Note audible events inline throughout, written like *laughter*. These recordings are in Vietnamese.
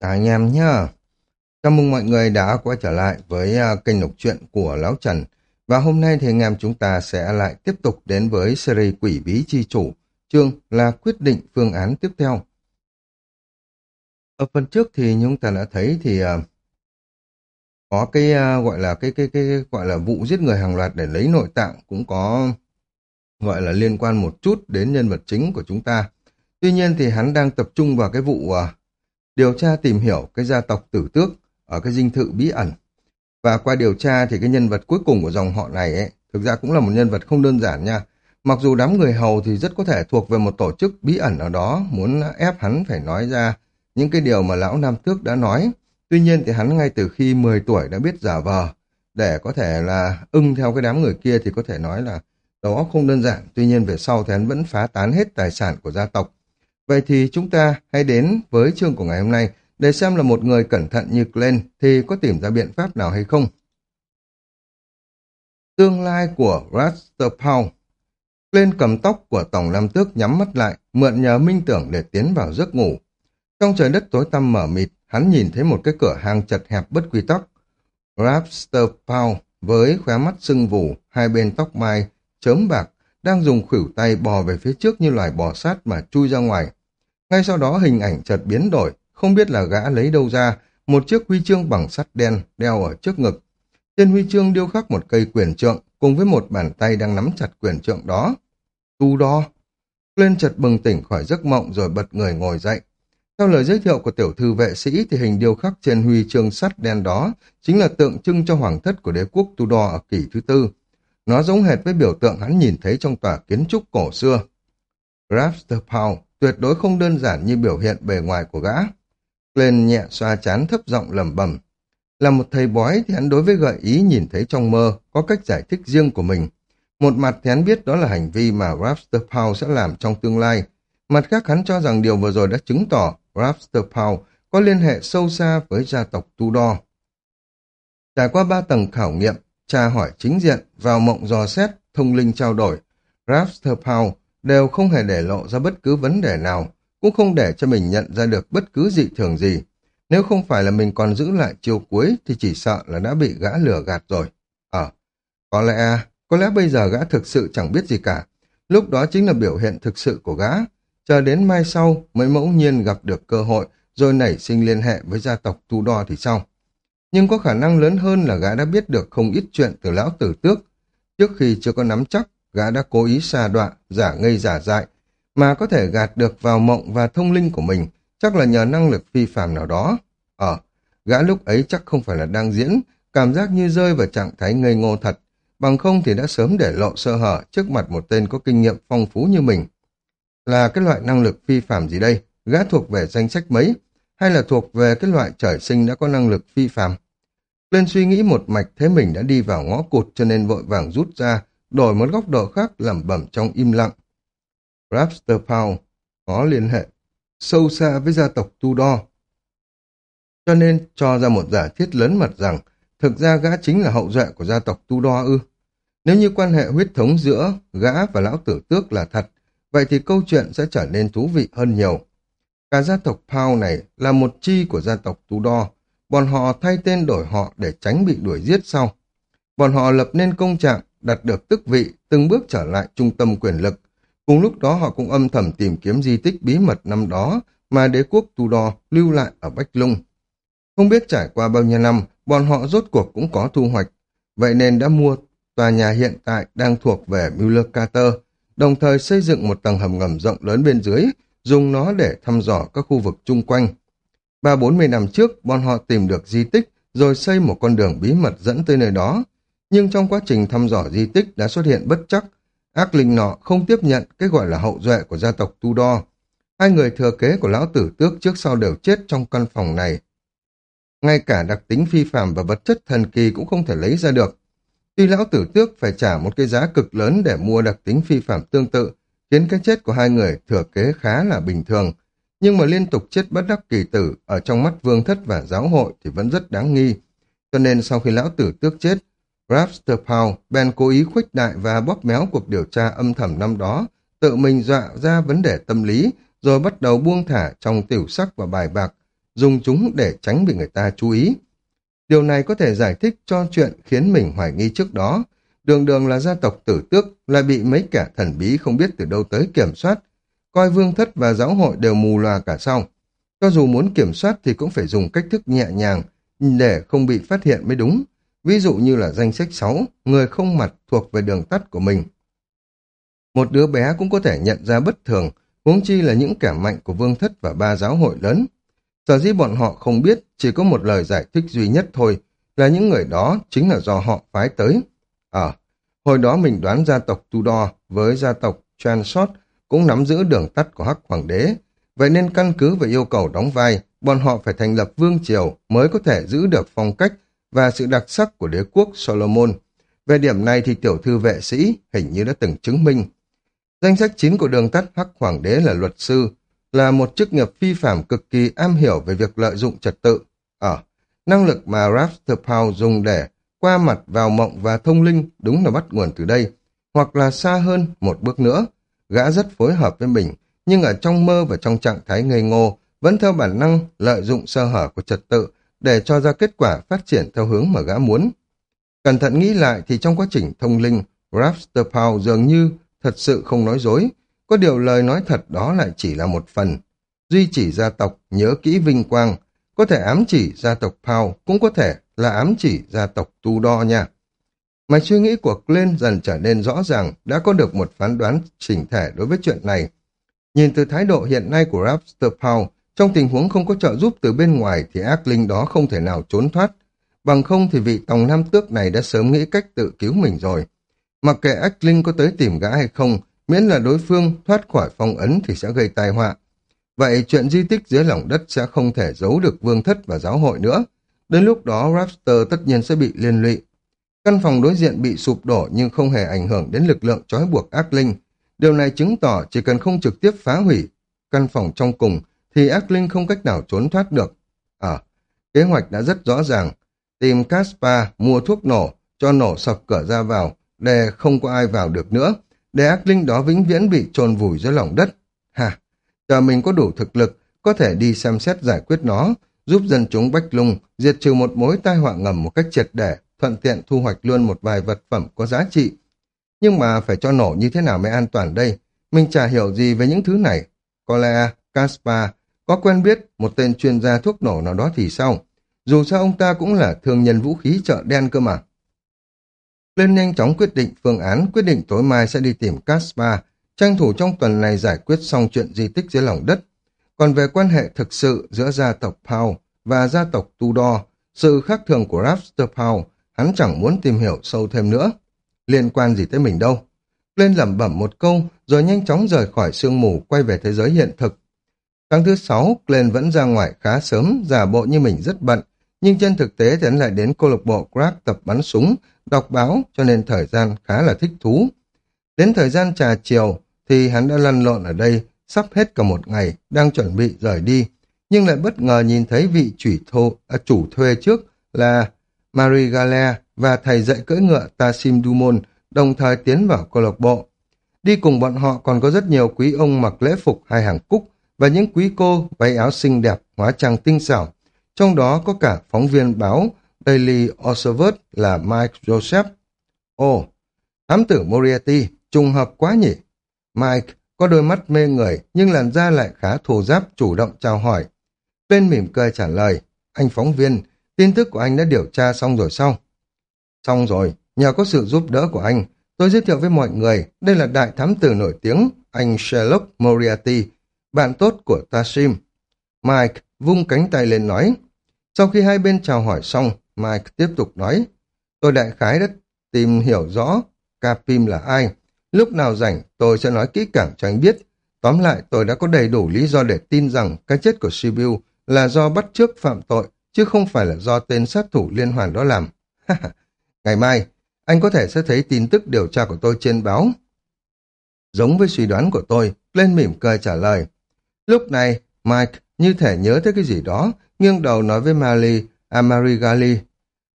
cả anh em nhá. Chào mừng mọi người đã quay trở lại với à, kênh đọc truyện của Lão Trần. Và hôm nay thì anh em chúng ta sẽ lại tiếp tục đến với series Quỷ Bí Chi Chủ. Chương là quyết định phương án tiếp theo. Ở phần trước thì chúng ta đã thấy thì à, có cái à, gọi là cái, cái cái cái gọi là vụ giết người hàng loạt để lấy nội tạng cũng có gọi là liên quan một chút đến nhân vật chính của chúng ta. Tuy nhiên thì hắn đang tập trung vào cái vụ uh, điều tra tìm hiểu cái gia tộc tử tước ở cái dinh thự bí ẩn. Và qua điều tra thì cái nhân vật cuối cùng của dòng họ này ấy, thực ra cũng là một nhân vật không đơn giản nha. Mặc dù đám người hầu thì rất có thể thuộc về một tổ chức bí ẩn nào đó muốn ép hắn phải nói ra những cái điều mà lão Nam Tước đã nói. Tuy nhiên thì hắn ngay từ khi 10 tuổi đã biết giả vờ để có thể là ưng theo cái đám người kia thì có thể nói là đó không đơn giản. Tuy nhiên về sau thì hắn vẫn phá tán hết tài sản của gia tộc Vậy thì chúng ta hãy đến với chương của ngày hôm nay để xem là một người cẩn thận như Glenn thì có tìm ra biện pháp nào hay không. Tương lai của Raster Paul Glenn cầm tóc của Tổng Lam Tước nhắm mắt lại, mượn nhờ minh tưởng để tiến vào giấc ngủ. Trong trời đất tối tăm mở mịt, hắn nhìn thấy một cái cửa hàng chật hẹp bất quy tắc. Rapster Paul với khóe mắt sưng vù, hai bên tóc mai, chớm bạc, đang dùng khuỷu tay bò về phía trước như loài bò sát mà chui ra ngoài. Ngay sau đó hình ảnh chợt biến đổi, không biết là gã lấy đâu ra, một chiếc huy chương bằng sắt đen đeo ở trước ngực. Trên huy chương điêu khắc một cây quyền trượng, cùng với một bàn tay đang nắm chặt quyền trượng đó. Tu đo. Lên chợt bừng tỉnh khỏi giấc mộng rồi bật người ngồi dậy. Theo lời giới thiệu của tiểu thư vệ sĩ thì hình điêu khắc trên huy chương sắt đen đó chính là tượng trưng cho hoàng thất của đế quốc Tudor ở kỷ thứ tư. Nó giống hệt với biểu tượng hắn nhìn thấy trong tòa kiến trúc cổ xưa. Grafster tuyệt đối không đơn giản như biểu hiện bề ngoài của gã. Lên nhẹ xoa chán thấp giọng lẩm bẩm. Là một thầy bói thì hắn đối với gợi ý nhìn thấy trong mơ có cách giải thích riêng của mình. Một mặt thì hắn biết đó là hành vi mà Rapster Paul sẽ làm trong tương lai. Mặt khác hắn cho rằng điều vừa rồi đã chứng tỏ Rapster Paul có liên hệ sâu xa với gia tộc Tudor. Trải qua ba tầng khảo nghiệm, tra hỏi chính diện, vào mộng dò xét, thông linh trao đổi, Rapster Paul đều không hề để lộ ra bất cứ vấn đề nào, cũng không để cho mình nhận ra được bất cứ dị thường gì. Nếu không phải là mình còn giữ lại chiều cuối thì chỉ sợ là đã bị gã lừa gạt rồi. Ờ, có lẽ, có lẽ bây giờ gã thực sự chẳng biết gì cả. Lúc đó chính là biểu hiện thực sự của gã. Chờ đến mai sau mới mẫu nhiên gặp được cơ hội rồi nảy sinh liên hệ với gia tộc Tu Đo thì sao? Nhưng có khả năng lớn hơn là gã đã biết được không ít chuyện từ lão tử tước. Trước khi chưa có nắm chắc gã đã cố ý xa đoạn, giả ngây giả dại, mà có thể gạt được vào mộng và thông linh của mình, chắc là nhờ năng lực phi phàm nào đó. Ờ, gã lúc ấy chắc không phải là đang diễn, cảm giác như rơi vào trạng thái ngây ngô thật, bằng không thì đã sớm để lộ sơ hở trước mặt một tên có kinh nghiệm phong phú như mình. Là cái loại năng lực phi phàm gì đây? Gã thuộc về danh sách mấy? Hay là thuộc về cái loại trời sinh đã có năng lực phi phàm? Lên suy nghĩ một mạch thế mình đã đi vào ngõ cụt cho nên vội vàng rút ra, đổi một góc độ khác lẩm bẩm trong im lặng. Rapster Paul có liên hệ sâu xa với gia tộc Tudor. Cho nên cho ra một giả thiết lớn mật rằng thực ra gã chính là hậu duệ của gia tộc Tudor ư. Nếu như quan hệ huyết thống giữa gã và lão tử tước là thật, vậy thì câu chuyện sẽ trở nên thú vị hơn nhiều. Cả gia tộc Paul này là một chi của gia tộc Tudor, bọn họ thay tên đổi họ để tránh bị đuổi giết sau. Bọn họ lập nên công trạng đặt được tức vị, từng bước trở lại trung tâm quyền lực. Cùng lúc đó họ cũng âm thầm tìm kiếm di tích bí mật năm đó mà đế quốc Tudor lưu lại ở Bách Lung. Không biết trải qua bao nhiêu năm, bọn họ rốt cuộc cũng có thu hoạch. Vậy nên đã mua tòa nhà hiện tại đang thuộc về Mueller Carter, đồng thời xây dựng một tầng hầm ngầm rộng lớn bên dưới, dùng nó để thăm dò các khu vực chung quanh. Ba bốn mươi năm trước, bọn họ tìm được di tích, rồi xây một con đường bí mật dẫn tới nơi đó, nhưng trong quá trình thăm dò di tích đã xuất hiện bất chắc. Ác linh nọ không tiếp nhận cái gọi là hậu duệ của gia tộc Tudor. Hai người thừa kế của lão tử tước trước sau đều chết trong căn phòng này. Ngay cả đặc tính phi phàm và vật chất thần kỳ cũng không thể lấy ra được. Tuy lão tử tước phải trả một cái giá cực lớn để mua đặc tính phi phàm tương tự, khiến cái chết của hai người thừa kế khá là bình thường. Nhưng mà liên tục chết bất đắc kỳ tử ở trong mắt vương thất và giáo hội thì vẫn rất đáng nghi. Cho nên sau khi lão tử tước chết, Rapster Paul bèn cố ý khuếch đại và bóp méo cuộc điều tra âm thầm năm đó, tự mình dọa ra vấn đề tâm lý, rồi bắt đầu buông thả trong tiểu sắc và bài bạc, dùng chúng để tránh bị người ta chú ý. Điều này có thể giải thích cho chuyện khiến mình hoài nghi trước đó. Đường đường là gia tộc tử tước, lại bị mấy kẻ thần bí không biết từ đâu tới kiểm soát. Coi vương thất và giáo hội đều mù loà cả sau. Cho dù muốn kiểm soát thì cũng phải dùng cách thức nhẹ nhàng để không bị phát hiện mới đúng. Ví dụ như là danh sách 6, người không mặt thuộc về đường tắt của mình. Một đứa bé cũng có thể nhận ra bất thường, huống chi là những kẻ mạnh của vương thất và ba giáo hội lớn. Sở dĩ bọn họ không biết, chỉ có một lời giải thích duy nhất thôi, là những người đó chính là do họ phái tới. Ờ, hồi đó mình đoán gia tộc Tudor với gia tộc Transort cũng nắm giữ đường tắt của Hắc Hoàng đế, vậy nên căn cứ về yêu cầu đóng vai, bọn họ phải thành lập vương triều mới có thể giữ được phong cách và sự đặc sắc của đế quốc Solomon. Về điểm này thì tiểu thư vệ sĩ hình như đã từng chứng minh. Danh sách chính của đường tắt Hắc Hoàng đế là luật sư, là một chức nghiệp phi phạm cực kỳ am hiểu về việc lợi dụng trật tự. Ở, năng lực mà Rapsterpow dùng để qua mặt vào mộng và thông linh đúng là bắt nguồn từ đây, hoặc là xa hơn một bước nữa. Gã rất phối hợp với mình, nhưng ở trong mơ và trong trạng thái ngây ngô, vẫn theo bản năng lợi dụng sơ hở của trật tự để cho ra kết quả phát triển theo hướng mà gã muốn. Cẩn thận nghĩ lại thì trong quá trình thông linh, Rapsterpow dường như thật sự không nói dối, có điều lời nói thật đó lại chỉ là một phần. Duy chỉ gia tộc nhớ kỹ vinh quang, có thể ám chỉ gia tộc Paul cũng có thể là ám chỉ gia tộc Tu Đo nha. Mà suy nghĩ của Glenn dần trở nên rõ ràng, đã có được một phán đoán chỉnh thể đối với chuyện này. Nhìn từ thái độ hiện nay của Rapster Paul trong tình huống không có trợ giúp từ bên ngoài thì ác linh đó không thể nào trốn thoát. Bằng không thì vị tòng nam tước này đã sớm nghĩ cách tự cứu mình rồi. Mặc kệ ác linh có tới tìm gã hay không, miễn là đối phương thoát khỏi phong ấn thì sẽ gây tai họa. Vậy chuyện di tích dưới lòng đất sẽ không thể giấu được vương thất và giáo hội nữa. Đến lúc đó Rapster tất nhiên sẽ bị liên lụy. Căn phòng đối diện bị sụp đổ nhưng không hề ảnh hưởng đến lực lượng trói buộc ác linh. Điều này chứng tỏ chỉ cần không trực tiếp phá hủy căn phòng trong cùng thì ác linh không cách nào trốn thoát được. À, kế hoạch đã rất rõ ràng. Tìm Caspar mua thuốc nổ, cho nổ sập cửa ra vào, để không có ai vào được nữa, để ác linh đó vĩnh viễn bị trồn vùi dưới lòng đất. Hà, chờ mình có đủ thực lực, có thể đi xem xét giải quyết nó, giúp dân chúng Bách Lung diệt trừ một mối tai họa ngầm một cách triệt để, thuận tiện thu hoạch luôn một vài vật phẩm có giá trị. Nhưng mà phải cho nổ như thế nào mới an toàn đây? Mình chả hiểu gì về những thứ này. Có lẽ Caspar có quen biết một tên chuyên gia thuốc nổ nào đó thì sao? Dù sao ông ta cũng là thương nhân vũ khí chợ đen cơ mà. Lên nhanh chóng quyết định phương án, quyết định tối mai sẽ đi tìm Caspar, tranh thủ trong tuần này giải quyết xong chuyện di tích dưới lòng đất. Còn về quan hệ thực sự giữa gia tộc Pau và gia tộc Tudor, sự khác thường của Rapster Pau, hắn chẳng muốn tìm hiểu sâu thêm nữa. Liên quan gì tới mình đâu. Lên lẩm bẩm một câu, rồi nhanh chóng rời khỏi sương mù quay về thế giới hiện thực. Tháng thứ sáu, Glenn vẫn ra ngoài khá sớm, giả bộ như mình rất bận, nhưng trên thực tế thì hắn lại đến câu lạc bộ Crack tập bắn súng, đọc báo cho nên thời gian khá là thích thú. Đến thời gian trà chiều thì hắn đã lăn lộn ở đây, sắp hết cả một ngày, đang chuẩn bị rời đi, nhưng lại bất ngờ nhìn thấy vị chủ, thô, à, chủ thuê trước là Marie Gale và thầy dạy cưỡi ngựa Tassim Dumont đồng thời tiến vào câu lạc bộ. Đi cùng bọn họ còn có rất nhiều quý ông mặc lễ phục hai hàng cúc và những quý cô váy áo xinh đẹp, hóa trang tinh xảo. Trong đó có cả phóng viên báo Daily Observer là Mike Joseph. Ồ, thám tử Moriarty, trùng hợp quá nhỉ? Mike có đôi mắt mê người nhưng làn da lại khá thô giáp chủ động chào hỏi. Bên mỉm cười trả lời, anh phóng viên, tin tức của anh đã điều tra xong rồi sao? Xong rồi, nhờ có sự giúp đỡ của anh, tôi giới thiệu với mọi người, đây là đại thám tử nổi tiếng, anh Sherlock Moriarty, bạn tốt của Tashim. Mike vung cánh tay lên nói. Sau khi hai bên chào hỏi xong, Mike tiếp tục nói, tôi đại khái đã tìm hiểu rõ Capim là ai. Lúc nào rảnh, tôi sẽ nói kỹ càng cho anh biết. Tóm lại, tôi đã có đầy đủ lý do để tin rằng cái chết của Sibiu là do bắt trước phạm tội, chứ không phải là do tên sát thủ liên hoàn đó làm. Ngày mai, anh có thể sẽ thấy tin tức điều tra của tôi trên báo. Giống với suy đoán của tôi, lên mỉm cười trả lời. Lúc này, Mike như thể nhớ tới cái gì đó, nghiêng đầu nói với Mali, Amarigali. À,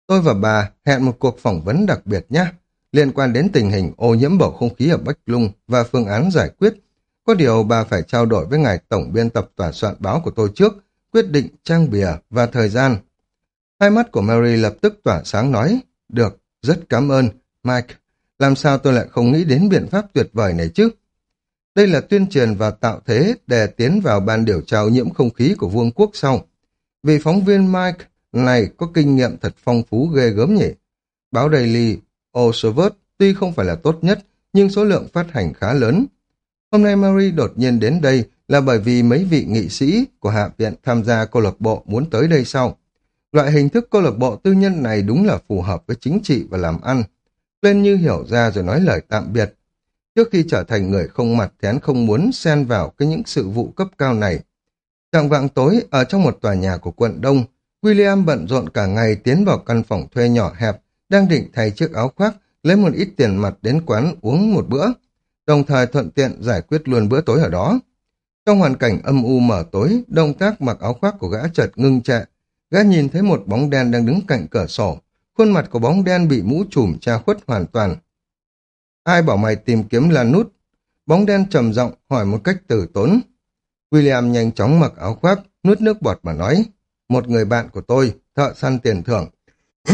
tôi và bà hẹn một cuộc phỏng vấn đặc biệt nhé, liên quan đến tình hình ô nhiễm bầu không khí ở Bách Lung và phương án giải quyết. Có điều bà phải trao đổi với ngài tổng biên tập tòa soạn báo của tôi trước, quyết định trang bìa và thời gian. Hai mắt của Mary lập tức tỏa sáng nói, được, rất cảm ơn, Mike. Làm sao tôi lại không nghĩ đến biện pháp tuyệt vời này chứ? Đây là tuyên truyền và tạo thế để tiến vào ban điều tra nhiễm không khí của vương quốc sau. Vì phóng viên Mike này có kinh nghiệm thật phong phú ghê gớm nhỉ. Báo Daily Oswald tuy không phải là tốt nhất, nhưng số lượng phát hành khá lớn. Hôm nay Mary đột nhiên đến đây là bởi vì mấy vị nghị sĩ của Hạ viện tham gia câu lạc bộ muốn tới đây sau. Loại hình thức câu lạc bộ tư nhân này đúng là phù hợp với chính trị và làm ăn. Lên như hiểu ra rồi nói lời tạm biệt. Trước khi trở thành người không mặt thì hắn không muốn xen vào cái những sự vụ cấp cao này. Trạng vạng tối ở trong một tòa nhà của quận Đông, William bận rộn cả ngày tiến vào căn phòng thuê nhỏ hẹp, đang định thay chiếc áo khoác, lấy một ít tiền mặt đến quán uống một bữa, đồng thời thuận tiện giải quyết luôn bữa tối ở đó. Trong hoàn cảnh âm u mở tối, động tác mặc áo khoác của gã chợt ngưng trệ. Gã nhìn thấy một bóng đen đang đứng cạnh cửa sổ, khuôn mặt của bóng đen bị mũ trùm che khuất hoàn toàn. Ai bảo mày tìm kiếm là nút? Bóng đen trầm giọng hỏi một cách tử tốn. William nhanh chóng mặc áo khoác, nuốt nước bọt mà nói. Một người bạn của tôi, thợ săn tiền thưởng. *clears throat*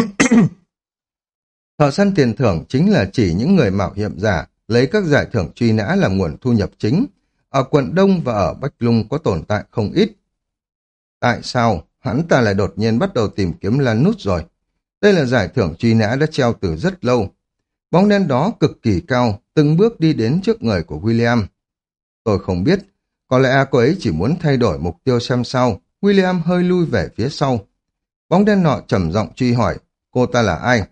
thợ săn tiền thưởng chính là chỉ những người mạo hiểm giả, lấy các giải thưởng truy nã làm nguồn thu nhập chính. Ở quận Đông và ở Bách Lung có tồn tại không ít. Tại sao hắn ta lại đột nhiên bắt đầu tìm kiếm Lan Nút rồi? Đây là giải thưởng truy nã đã treo từ rất lâu. Bóng đen đó cực kỳ cao, từng bước đi đến trước người của William. Tôi không biết, có lẽ cô ấy chỉ muốn thay đổi mục tiêu xem sau. William hơi lui về phía sau. Bóng đen nọ trầm giọng truy hỏi, cô ta là ai?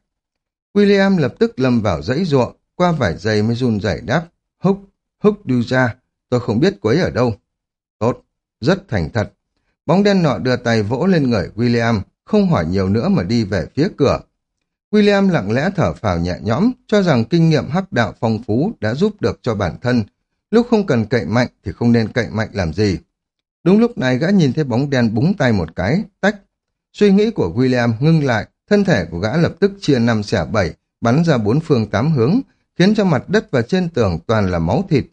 William lập tức lâm vào dãy ruộng, qua vài giây mới run rẩy đáp, húc, húc đưa ra, tôi không biết cô ấy ở đâu. Tốt, rất thành thật. Bóng đen nọ đưa tay vỗ lên người William, không hỏi nhiều nữa mà đi về phía cửa. William lặng lẽ thở phào nhẹ nhõm, cho rằng kinh nghiệm hắc đạo phong phú đã giúp được cho bản thân. Lúc không cần cậy mạnh thì không nên cậy mạnh làm gì. Đúng lúc này gã nhìn thấy bóng đen búng tay một cái, tách. Suy nghĩ của William ngưng lại, thân thể của gã lập tức chia năm xẻ bảy, bắn ra bốn phương tám hướng, khiến cho mặt đất và trên tường toàn là máu thịt.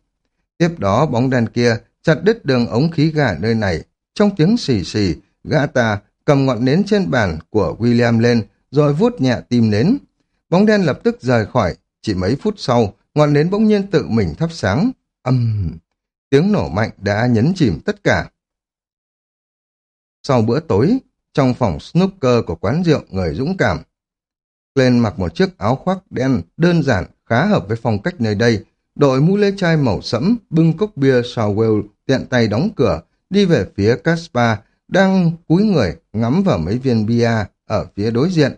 Tiếp đó bóng đen kia chặt đứt đường ống khí ga nơi này. Trong tiếng xì xì, gã ta cầm ngọn nến trên bàn của William lên, rồi vuốt nhẹ tim nến. Bóng đen lập tức rời khỏi, chỉ mấy phút sau, ngọn nến bỗng nhiên tự mình thắp sáng. Âm! Tiếng nổ mạnh đã nhấn chìm tất cả. Sau bữa tối, trong phòng snooker của quán rượu người dũng cảm, lên mặc một chiếc áo khoác đen đơn giản khá hợp với phong cách nơi đây, đội mũ lê chai màu sẫm, bưng cốc bia Southwell tiện tay đóng cửa, đi về phía Caspar, đang cúi người ngắm vào mấy viên bia ở phía đối diện.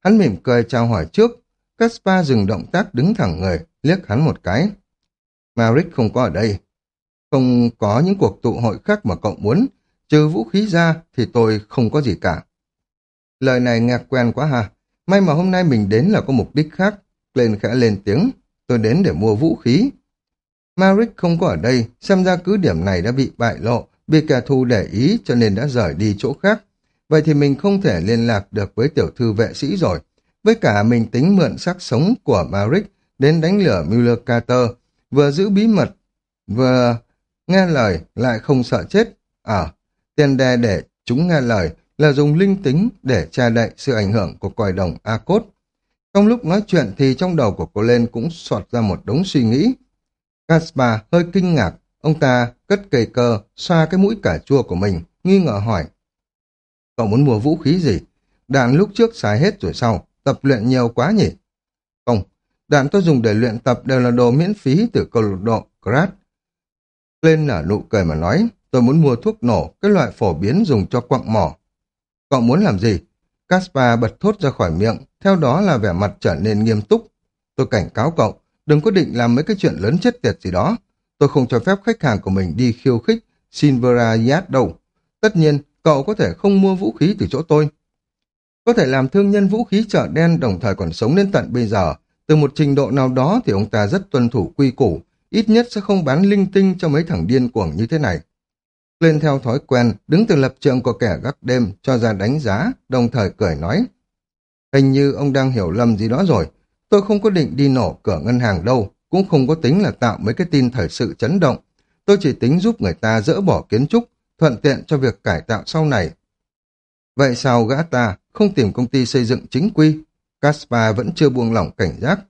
Hắn mỉm cười chào hỏi trước, Caspar dừng động tác đứng thẳng người, liếc hắn một cái. Maric không có ở đây. Không có những cuộc tụ hội khác mà cậu muốn, trừ vũ khí ra thì tôi không có gì cả. Lời này nghe quen quá hà. may mà hôm nay mình đến là có mục đích khác. Lên khẽ lên tiếng, tôi đến để mua vũ khí. Maric không có ở đây, xem ra cứ điểm này đã bị bại lộ, bị kẻ thù để ý cho nên đã rời đi chỗ khác. Vậy thì mình không thể liên lạc được với tiểu thư vệ sĩ rồi. Với cả mình tính mượn sắc sống của Maric đến đánh lửa Mueller Carter, vừa giữ bí mật, vừa nghe lời lại không sợ chết. Ở, à, tiền đề để chúng nghe lời là dùng linh tính để tra đậy sự ảnh hưởng của còi đồng A-cốt. Trong lúc nói chuyện thì trong đầu của cô lên cũng soạt ra một đống suy nghĩ. Caspar hơi kinh ngạc, ông ta cất cây cơ, xoa cái mũi cà chua của mình, nghi ngờ hỏi. Cậu muốn mua vũ khí gì? Đạn lúc trước xài hết rồi sau, tập luyện nhiều quá nhỉ? Không, đạn tôi dùng để luyện tập đều là đồ miễn phí từ câu lạc độ Grad. Lên nở nụ cười mà nói, tôi muốn mua thuốc nổ, cái loại phổ biến dùng cho quặng mỏ. Cậu muốn làm gì? Caspar bật thốt ra khỏi miệng, theo đó là vẻ mặt trở nên nghiêm túc. Tôi cảnh cáo cậu, đừng có định làm mấy cái chuyện lớn chết tiệt gì đó. Tôi không cho phép khách hàng của mình đi khiêu khích Silvera Yad đâu. Tất nhiên, cậu có thể không mua vũ khí từ chỗ tôi. Có thể làm thương nhân vũ khí chợ đen đồng thời còn sống đến tận bây giờ. Từ một trình độ nào đó thì ông ta rất tuân thủ quy củ, ít nhất sẽ không bán linh tinh cho mấy thằng điên cuồng như thế này. Lên theo thói quen, đứng từ lập trường của kẻ gác đêm cho ra đánh giá, đồng thời cười nói. Hình như ông đang hiểu lầm gì đó rồi. Tôi không có định đi nổ cửa ngân hàng đâu, cũng không có tính là tạo mấy cái tin thời sự chấn động. Tôi chỉ tính giúp người ta dỡ bỏ kiến trúc, thuận tiện cho việc cải tạo sau này. Vậy sao gã ta không tìm công ty xây dựng chính quy? Caspar vẫn chưa buông lỏng cảnh giác.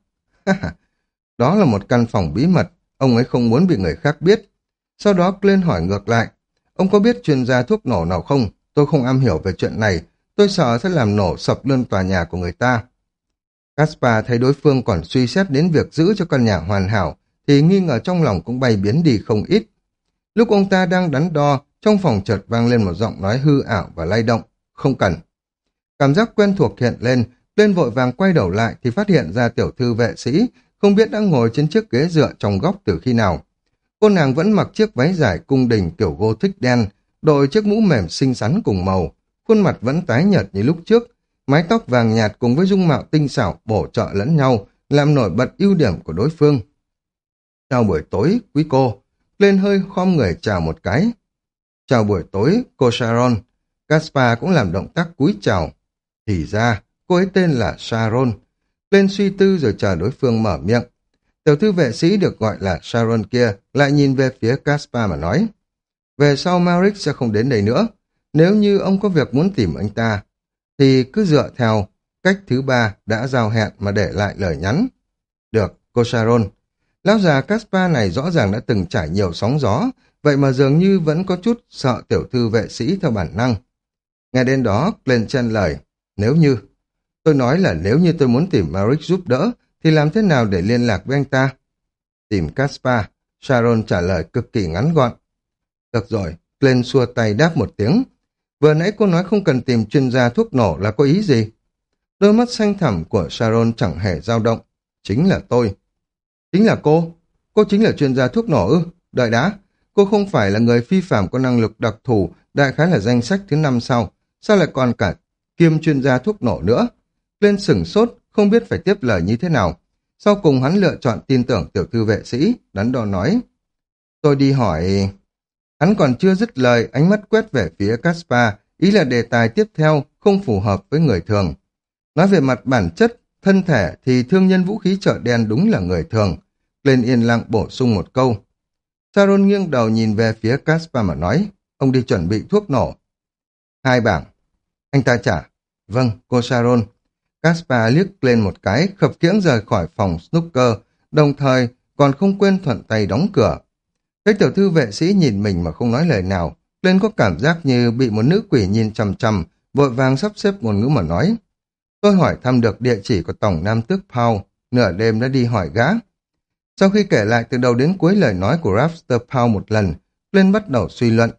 Đó là một căn phòng bí mật, ông ấy không muốn bị người khác biết. Sau đó Glenn hỏi ngược lại, ông có biết chuyên gia thuốc nổ nào không? Tôi không am hiểu về chuyện này, tôi sợ sẽ làm nổ sập luôn tòa nhà của người ta. Caspar thấy đối phương còn suy xét đến việc giữ cho căn nhà hoàn hảo, thì nghi ngờ trong lòng cũng bay biến đi không ít. Lúc ông ta đang đắn đo, trong phòng chợt vang lên một giọng nói hư ảo và lay động. Không cần. Cảm giác quen thuộc hiện lên, lên vội vàng quay đầu lại thì phát hiện ra tiểu thư vệ sĩ, không biết đã ngồi trên chiếc ghế dựa trong góc từ khi nào. Cô nàng vẫn mặc chiếc váy dài cung đình kiểu gô thích đen, đội chiếc mũ mềm xinh xắn cùng màu, khuôn mặt vẫn tái nhợt như lúc trước, mái tóc vàng nhạt cùng với dung mạo tinh xảo bổ trợ lẫn nhau, làm nổi bật ưu điểm của đối phương. Chào buổi tối, quý cô. Lên hơi khom người chào một cái. Chào buổi tối, cô Sharon. Gaspar cũng làm động tác cúi chào. Thì ra, cô ấy tên là Sharon. Lên suy tư rồi chờ đối phương mở miệng. Tiểu thư vệ sĩ được gọi là Sharon kia lại nhìn về phía Gaspar mà nói. Về sau Maric sẽ không đến đây nữa. Nếu như ông có việc muốn tìm anh ta, thì cứ dựa theo cách thứ ba đã giao hẹn mà để lại lời nhắn. Được, cô Sharon. Lão già Caspar này rõ ràng đã từng trải nhiều sóng gió, vậy mà dường như vẫn có chút sợ tiểu thư vệ sĩ theo bản năng. Nghe đến đó, lên chân lời, nếu như, tôi nói là nếu như tôi muốn tìm Maric giúp đỡ, thì làm thế nào để liên lạc với anh ta? Tìm Caspar, Sharon trả lời cực kỳ ngắn gọn. Được rồi, Glenn xua tay đáp một tiếng. Vừa nãy cô nói không cần tìm chuyên gia thuốc nổ là có ý gì? Đôi mắt xanh thẳm của Sharon chẳng hề dao động. Chính là tôi. Chính là cô. Cô chính là chuyên gia thuốc nổ ư? Đợi đã. Cô không phải là người phi phạm có năng lực đặc thù, đại khái là danh sách thứ năm sau. Sao lại còn cả kiêm chuyên gia thuốc nổ nữa? Lên sửng sốt, không biết phải tiếp lời như thế nào. Sau cùng hắn lựa chọn tin tưởng tiểu thư vệ sĩ, đắn đo nói. Tôi đi hỏi... Hắn còn chưa dứt lời, ánh mắt quét về phía Caspar, ý là đề tài tiếp theo không phù hợp với người thường. Nói về mặt bản chất, thân thể thì thương nhân vũ khí chợ đen đúng là người thường. Lên yên lặng bổ sung một câu. Saron nghiêng đầu nhìn về phía Caspar mà nói, ông đi chuẩn bị thuốc nổ. Hai bảng. Anh ta trả. Vâng, cô Saron. Caspar liếc lên một cái, khập khiễng rời khỏi phòng snooker, đồng thời còn không quên thuận tay đóng cửa. Thấy tiểu thư vệ sĩ nhìn mình mà không nói lời nào, lên có cảm giác như bị một nữ quỷ nhìn chằm chằm, vội vàng sắp xếp ngôn ngữ mà nói. Tôi hỏi thăm được địa chỉ của Tổng Nam Tước Paul, nửa đêm đã đi hỏi gã. Sau khi kể lại từ đầu đến cuối lời nói của Rapster Paul một lần, Flynn bắt đầu suy luận.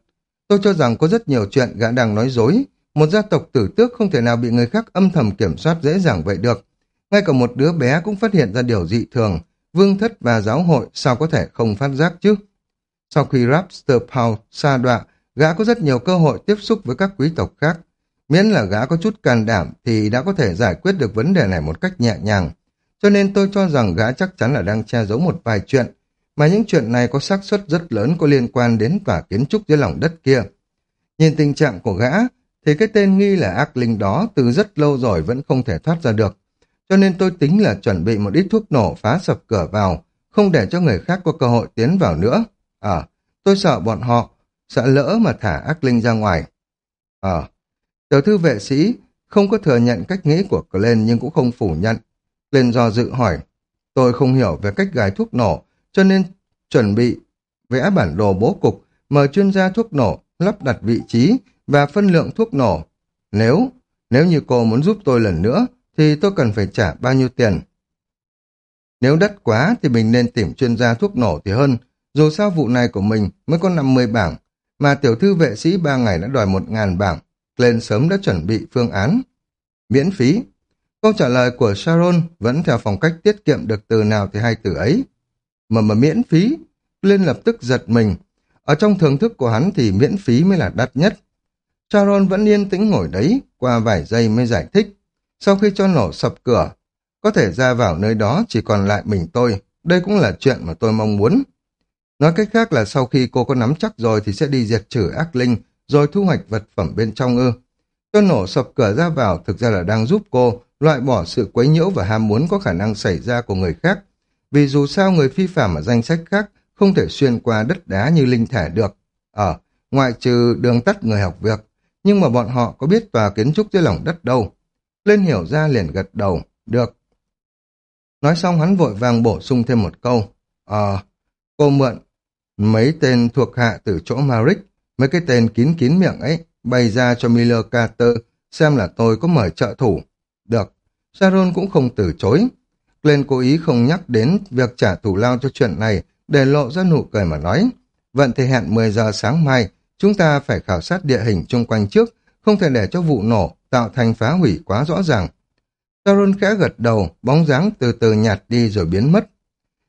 Tôi cho rằng có rất nhiều chuyện gã đang nói dối. Một gia tộc tử tước không thể nào bị người khác âm thầm kiểm soát dễ dàng vậy được. Ngay cả một đứa bé cũng phát hiện ra điều dị thường. Vương thất và giáo hội sao có thể không phát giác chứ? Sau khi Rapster Paul xa đọa, gã có rất nhiều cơ hội tiếp xúc với các quý tộc khác. Miễn là gã có chút can đảm thì đã có thể giải quyết được vấn đề này một cách nhẹ nhàng. Cho nên tôi cho rằng gã chắc chắn là đang che giấu một vài chuyện, mà những chuyện này có xác suất rất lớn có liên quan đến tòa kiến trúc dưới lòng đất kia. Nhìn tình trạng của gã, thì cái tên nghi là ác linh đó từ rất lâu rồi vẫn không thể thoát ra được. Cho nên tôi tính là chuẩn bị một ít thuốc nổ phá sập cửa vào, không để cho người khác có cơ hội tiến vào nữa. Ờ, tôi sợ bọn họ, sợ lỡ mà thả ác linh ra ngoài. Ờ, tiểu thư vệ sĩ không có thừa nhận cách nghĩ của Glenn nhưng cũng không phủ nhận lên do dự hỏi, tôi không hiểu về cách gài thuốc nổ, cho nên chuẩn bị vẽ bản đồ bố cục, mời chuyên gia thuốc nổ, lắp đặt vị trí và phân lượng thuốc nổ. Nếu, nếu như cô muốn giúp tôi lần nữa, thì tôi cần phải trả bao nhiêu tiền? Nếu đắt quá thì mình nên tìm chuyên gia thuốc nổ thì hơn, dù sao vụ này của mình mới có 50 bảng, mà tiểu thư vệ sĩ ba ngày đã đòi 1.000 bảng, lên sớm đã chuẩn bị phương án. Miễn phí. Câu trả lời của Sharon vẫn theo phong cách tiết kiệm được từ nào thì hai từ ấy. Mà mà miễn phí, lên lập tức giật mình. Ở trong thưởng thức của hắn thì miễn phí mới là đắt nhất. Sharon vẫn yên tĩnh ngồi đấy, qua vài giây mới giải thích. Sau khi cho nổ sập cửa, có thể ra vào nơi đó chỉ còn lại mình tôi. Đây cũng là chuyện mà tôi mong muốn. Nói cách khác là sau khi cô có nắm chắc rồi thì sẽ đi diệt trừ ác linh, rồi thu hoạch vật phẩm bên trong ư. Cho nổ sập cửa ra vào thực ra là đang giúp cô loại bỏ sự quấy nhiễu và ham muốn có khả năng xảy ra của người khác. Vì dù sao người phi phạm ở danh sách khác không thể xuyên qua đất đá như linh thể được. ở ngoại trừ đường tắt người học việc, nhưng mà bọn họ có biết tòa kiến trúc dưới lòng đất đâu. Lên hiểu ra liền gật đầu, được. Nói xong hắn vội vàng bổ sung thêm một câu, Ờ, cô mượn mấy tên thuộc hạ từ chỗ Maric, mấy cái tên kín kín miệng ấy, bày ra cho Miller Carter xem là tôi có mời trợ thủ. Được, Sharon cũng không từ chối. Glenn cố ý không nhắc đến việc trả thù lao cho chuyện này để lộ ra nụ cười mà nói. Vận thì hẹn 10 giờ sáng mai, chúng ta phải khảo sát địa hình chung quanh trước, không thể để cho vụ nổ tạo thành phá hủy quá rõ ràng. Sharon khẽ gật đầu, bóng dáng từ từ nhạt đi rồi biến mất.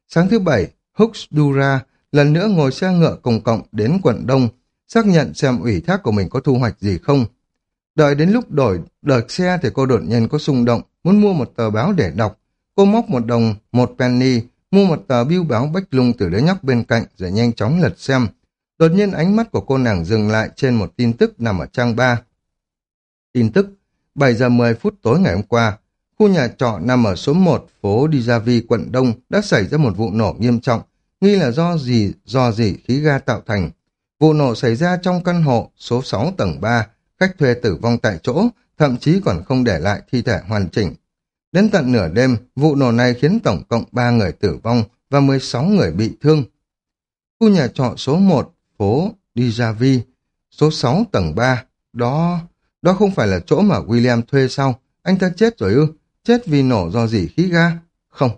Sáng thứ bảy, Hooks Dura lần nữa ngồi xe ngựa công cộng đến quận Đông, xác nhận xem ủy thác của mình có thu hoạch gì không. Đợi đến lúc đổi đợt xe thì cô đột nhiên có xung động, muốn mua một tờ báo để đọc. Cô móc một đồng, một penny, mua một tờ biêu báo bách lung từ đứa nhóc bên cạnh rồi nhanh chóng lật xem. Đột nhiên ánh mắt của cô nàng dừng lại trên một tin tức nằm ở trang 3. Tin tức 7 giờ 10 phút tối ngày hôm qua, khu nhà trọ nằm ở số 1 phố Dijavi quận Đông đã xảy ra một vụ nổ nghiêm trọng, nghi là do gì do gì khí ga tạo thành. Vụ nổ xảy ra trong căn hộ số 6 tầng 3, khách thuê tử vong tại chỗ, thậm chí còn không để lại thi thể hoàn chỉnh. Đến tận nửa đêm, vụ nổ này khiến tổng cộng 3 người tử vong và 16 người bị thương. Khu nhà trọ số 1, phố Dijavi, số 6 tầng 3, đó... đó không phải là chỗ mà William thuê sao? Anh ta chết rồi ư? Chết vì nổ do gì khí ga? Không,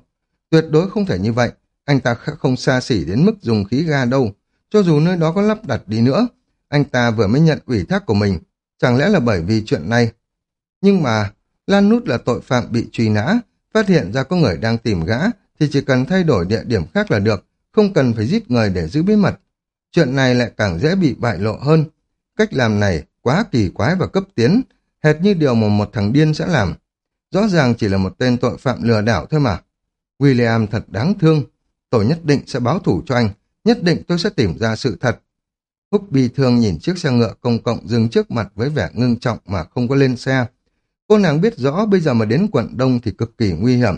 tuyệt đối không thể như vậy. Anh ta không xa xỉ đến mức dùng khí ga đâu. Cho dù nơi đó có lắp đặt đi nữa, anh ta vừa mới nhận ủy thác của mình. Chẳng lẽ là bởi vì chuyện này? Nhưng mà, Lan Nút là tội phạm bị truy nã, phát hiện ra có người đang tìm gã, thì chỉ cần thay đổi địa điểm khác là được, không cần phải giết người để giữ bí mật. Chuyện này lại càng dễ bị bại lộ hơn. Cách làm này quá kỳ quái và cấp tiến, hệt như điều mà một thằng điên sẽ làm. Rõ ràng chỉ là một tên tội phạm lừa đảo thôi mà. William thật đáng thương. Tôi nhất định sẽ báo thủ cho anh. Nhất định tôi sẽ tìm ra sự thật. Húc bi thương nhìn chiếc xe ngựa công cộng dừng trước mặt với vẻ ngưng trọng mà không có lên xe. Cô nàng biết rõ bây giờ mà đến quận Đông thì cực kỳ nguy hiểm.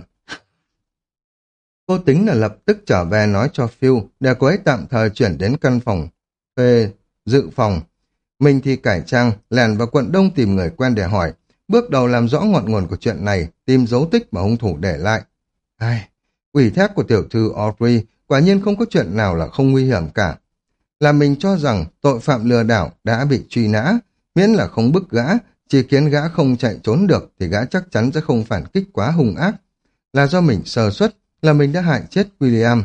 Cô tính là lập tức trở về nói cho Phil để cô ấy tạm thời chuyển đến căn phòng thuê dự phòng. Mình thì cải trang, lèn vào quận Đông tìm người quen để hỏi. Bước đầu làm rõ ngọn nguồn của chuyện này, tìm dấu tích mà hung thủ để lại. Ai, ủy thác của tiểu thư Audrey quả nhiên không có chuyện nào là không nguy hiểm cả. Là mình cho rằng tội phạm lừa đảo đã bị truy nã, miễn là không bức gã, chỉ khiến gã không chạy trốn được thì gã chắc chắn sẽ không phản kích quá hung ác. Là do mình sơ suất, là mình đã hại chết William.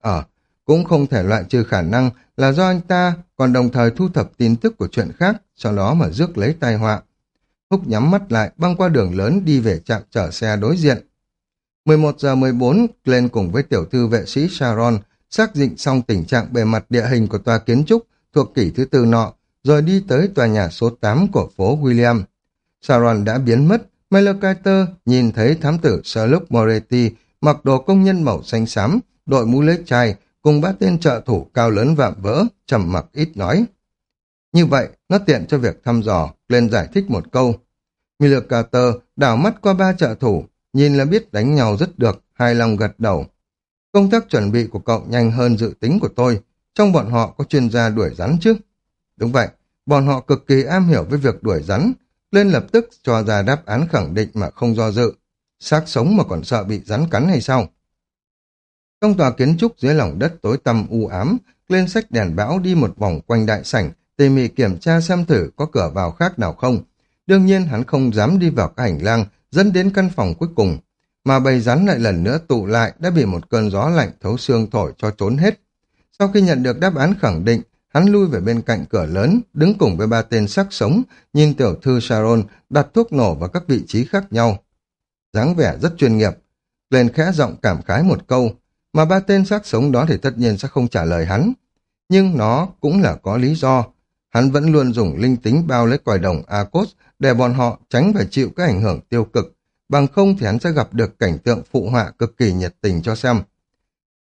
Ờ, cũng không thể loại trừ khả năng là do anh ta còn đồng thời thu thập tin tức của chuyện khác, sau đó mà rước lấy tai họa. Húc nhắm mắt lại, băng qua đường lớn đi về trạm chở xe đối diện. 11 giờ 14, Glenn cùng với tiểu thư vệ sĩ Sharon xác định xong tình trạng bề mặt địa hình của tòa kiến trúc thuộc kỷ thứ tư nọ, rồi đi tới tòa nhà số 8 của phố William. Sharon đã biến mất, Miller Carter nhìn thấy thám tử Sherlock Moretti mặc đồ công nhân màu xanh xám, đội mũ lết chai, cùng ba tên trợ thủ cao lớn vạm vỡ, trầm mặc ít nói. Như vậy, nó tiện cho việc thăm dò, lên giải thích một câu. Miller Carter đảo mắt qua ba trợ thủ, nhìn là biết đánh nhau rất được, hài lòng gật đầu. Công tác chuẩn bị của cậu nhanh hơn dự tính của tôi, trong bọn họ có chuyên gia đuổi rắn chứ. Đúng vậy, bọn họ cực kỳ am hiểu với việc đuổi rắn, lên lập tức cho ra đáp án khẳng định mà không do dự. xác sống mà còn sợ bị rắn cắn hay sao? Trong tòa kiến trúc dưới lòng đất tối tăm u ám, lên sách đèn bão đi một vòng quanh đại sảnh, tỉ mỉ kiểm tra xem thử có cửa vào khác nào không. Đương nhiên hắn không dám đi vào cái hành lang dẫn đến căn phòng cuối cùng, mà bầy rắn lại lần nữa tụ lại đã bị một cơn gió lạnh thấu xương thổi cho trốn hết. Sau khi nhận được đáp án khẳng định, hắn lui về bên cạnh cửa lớn, đứng cùng với ba tên sắc sống, nhìn tiểu thư Sharon đặt thuốc nổ vào các vị trí khác nhau. dáng vẻ rất chuyên nghiệp, lên khẽ giọng cảm khái một câu, mà ba tên sắc sống đó thì tất nhiên sẽ không trả lời hắn. Nhưng nó cũng là có lý do. Hắn vẫn luôn dùng linh tính bao lấy còi đồng Akos để bọn họ tránh phải chịu các ảnh hưởng tiêu cực. Bằng không thì hắn sẽ gặp được cảnh tượng phụ họa cực kỳ nhiệt tình cho xem.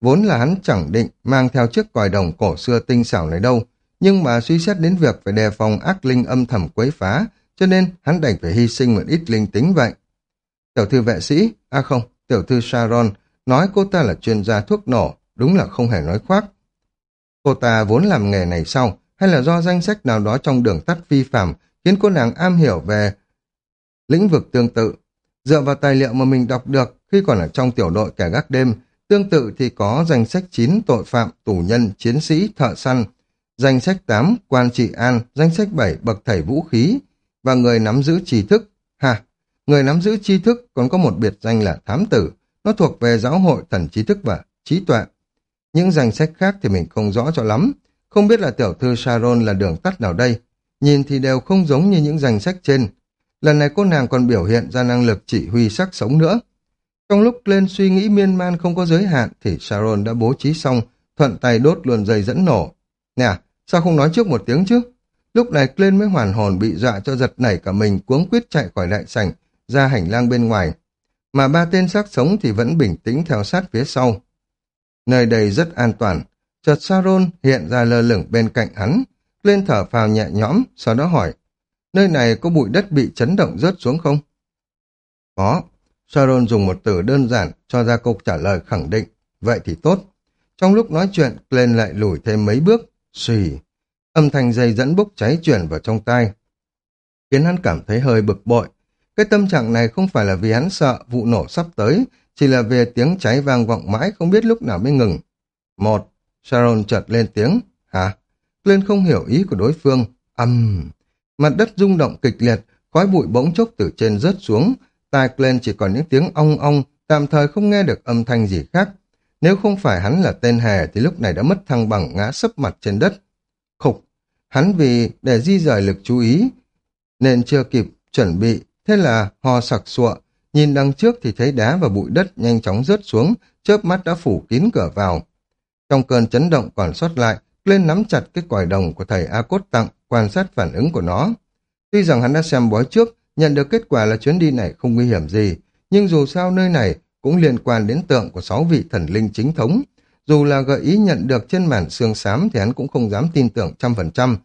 Vốn là hắn chẳng định mang theo chiếc còi đồng cổ xưa tinh xảo này đâu, nhưng mà suy xét đến việc phải đề phòng ác linh âm thầm quấy phá, cho nên hắn đành phải hy sinh một ít linh tính vậy. Tiểu thư vệ sĩ, à không, tiểu thư Sharon, nói cô ta là chuyên gia thuốc nổ, đúng là không hề nói khoác. Cô ta vốn làm nghề này sau, hay là do danh sách nào đó trong đường tắt phi phạm khiến cô nàng am hiểu về lĩnh vực tương tự. Dựa vào tài liệu mà mình đọc được khi còn ở trong tiểu đội kẻ gác đêm, tương tự thì có danh sách 9 tội phạm, tù nhân, chiến sĩ, thợ săn, danh sách 8 quan trị an, danh sách 7 bậc thầy vũ khí và người nắm giữ tri thức. Ha, người nắm giữ tri thức còn có một biệt danh là thám tử, nó thuộc về giáo hội thần trí thức và trí tuệ. Những danh sách khác thì mình không rõ cho lắm, không biết là tiểu thư Sharon là đường tắt nào đây, nhìn thì đều không giống như những danh sách trên. Lần này cô nàng còn biểu hiện ra năng lực chỉ huy sắc sống nữa. Trong lúc lên suy nghĩ miên man không có giới hạn thì Sharon đã bố trí xong, thuận tay đốt luôn dây dẫn nổ. Nè, sao không nói trước một tiếng chứ? Lúc này Glenn mới hoàn hồn bị dọa cho giật nảy cả mình cuống quyết chạy khỏi đại sảnh, ra hành lang bên ngoài. Mà ba tên xác sống thì vẫn bình tĩnh theo sát phía sau. Nơi đây rất an toàn. Chợt Sharon hiện ra lơ lửng bên cạnh hắn. Glenn thở phào nhẹ nhõm, sau đó hỏi. Nơi này có bụi đất bị chấn động rớt xuống không? Có. Sharon dùng một từ đơn giản cho ra câu trả lời khẳng định. Vậy thì tốt. Trong lúc nói chuyện, Glenn lại lùi thêm mấy bước. Xùi. Âm thanh dây dẫn bốc cháy chuyển vào trong tai. Khiến hắn cảm thấy hơi bực bội. Cái tâm trạng này không phải là vì hắn sợ vụ nổ sắp tới, chỉ là về tiếng cháy vang vọng mãi không biết lúc nào mới ngừng. Một. Sharon chợt lên tiếng. Hả? Glenn không hiểu ý của đối phương. Âm. Mặt đất rung động kịch liệt, khói bụi bỗng chốc từ trên rớt xuống. Tai Glenn chỉ còn những tiếng ong ong, tạm thời không nghe được âm thanh gì khác. Nếu không phải hắn là tên hề thì lúc này đã mất thăng bằng ngã sấp mặt trên đất. Khục, hắn vì để di rời lực chú ý, nên chưa kịp chuẩn bị, thế là ho sặc sụa, nhìn đằng trước thì thấy đá và bụi đất nhanh chóng rớt xuống, chớp mắt đã phủ kín cửa vào. Trong cơn chấn động còn sót lại, lên nắm chặt cái còi đồng của thầy A Cốt tặng, quan sát phản ứng của nó. Tuy rằng hắn đã xem bói trước, nhận được kết quả là chuyến đi này không nguy hiểm gì, nhưng dù sao nơi này cũng liên quan đến tượng của sáu vị thần linh chính thống. Dù là gợi ý nhận được trên màn xương xám thì hắn cũng không dám tin tưởng trăm phần trăm.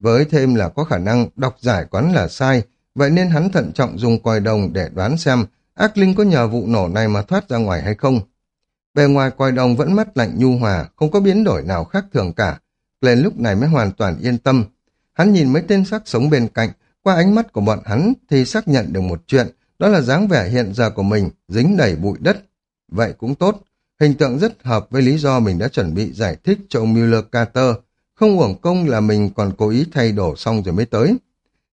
Với thêm là có khả năng đọc giải quán là sai, vậy nên hắn thận trọng dùng còi đồng để đoán xem ác linh có nhờ vụ nổ này mà thoát ra ngoài hay không. Bề ngoài còi đồng vẫn mắt lạnh nhu hòa, không có biến đổi nào khác thường cả. Lên lúc này mới hoàn toàn yên tâm. Hắn nhìn mấy tên xác sống bên cạnh, qua ánh mắt của bọn hắn thì xác nhận được một chuyện, đó là dáng vẻ hiện giờ của mình, dính đầy bụi đất. Vậy cũng tốt, hình tượng rất hợp với lý do mình đã chuẩn bị giải thích cho ông Mueller Carter, không uổng công là mình còn cố ý thay đổi xong rồi mới tới.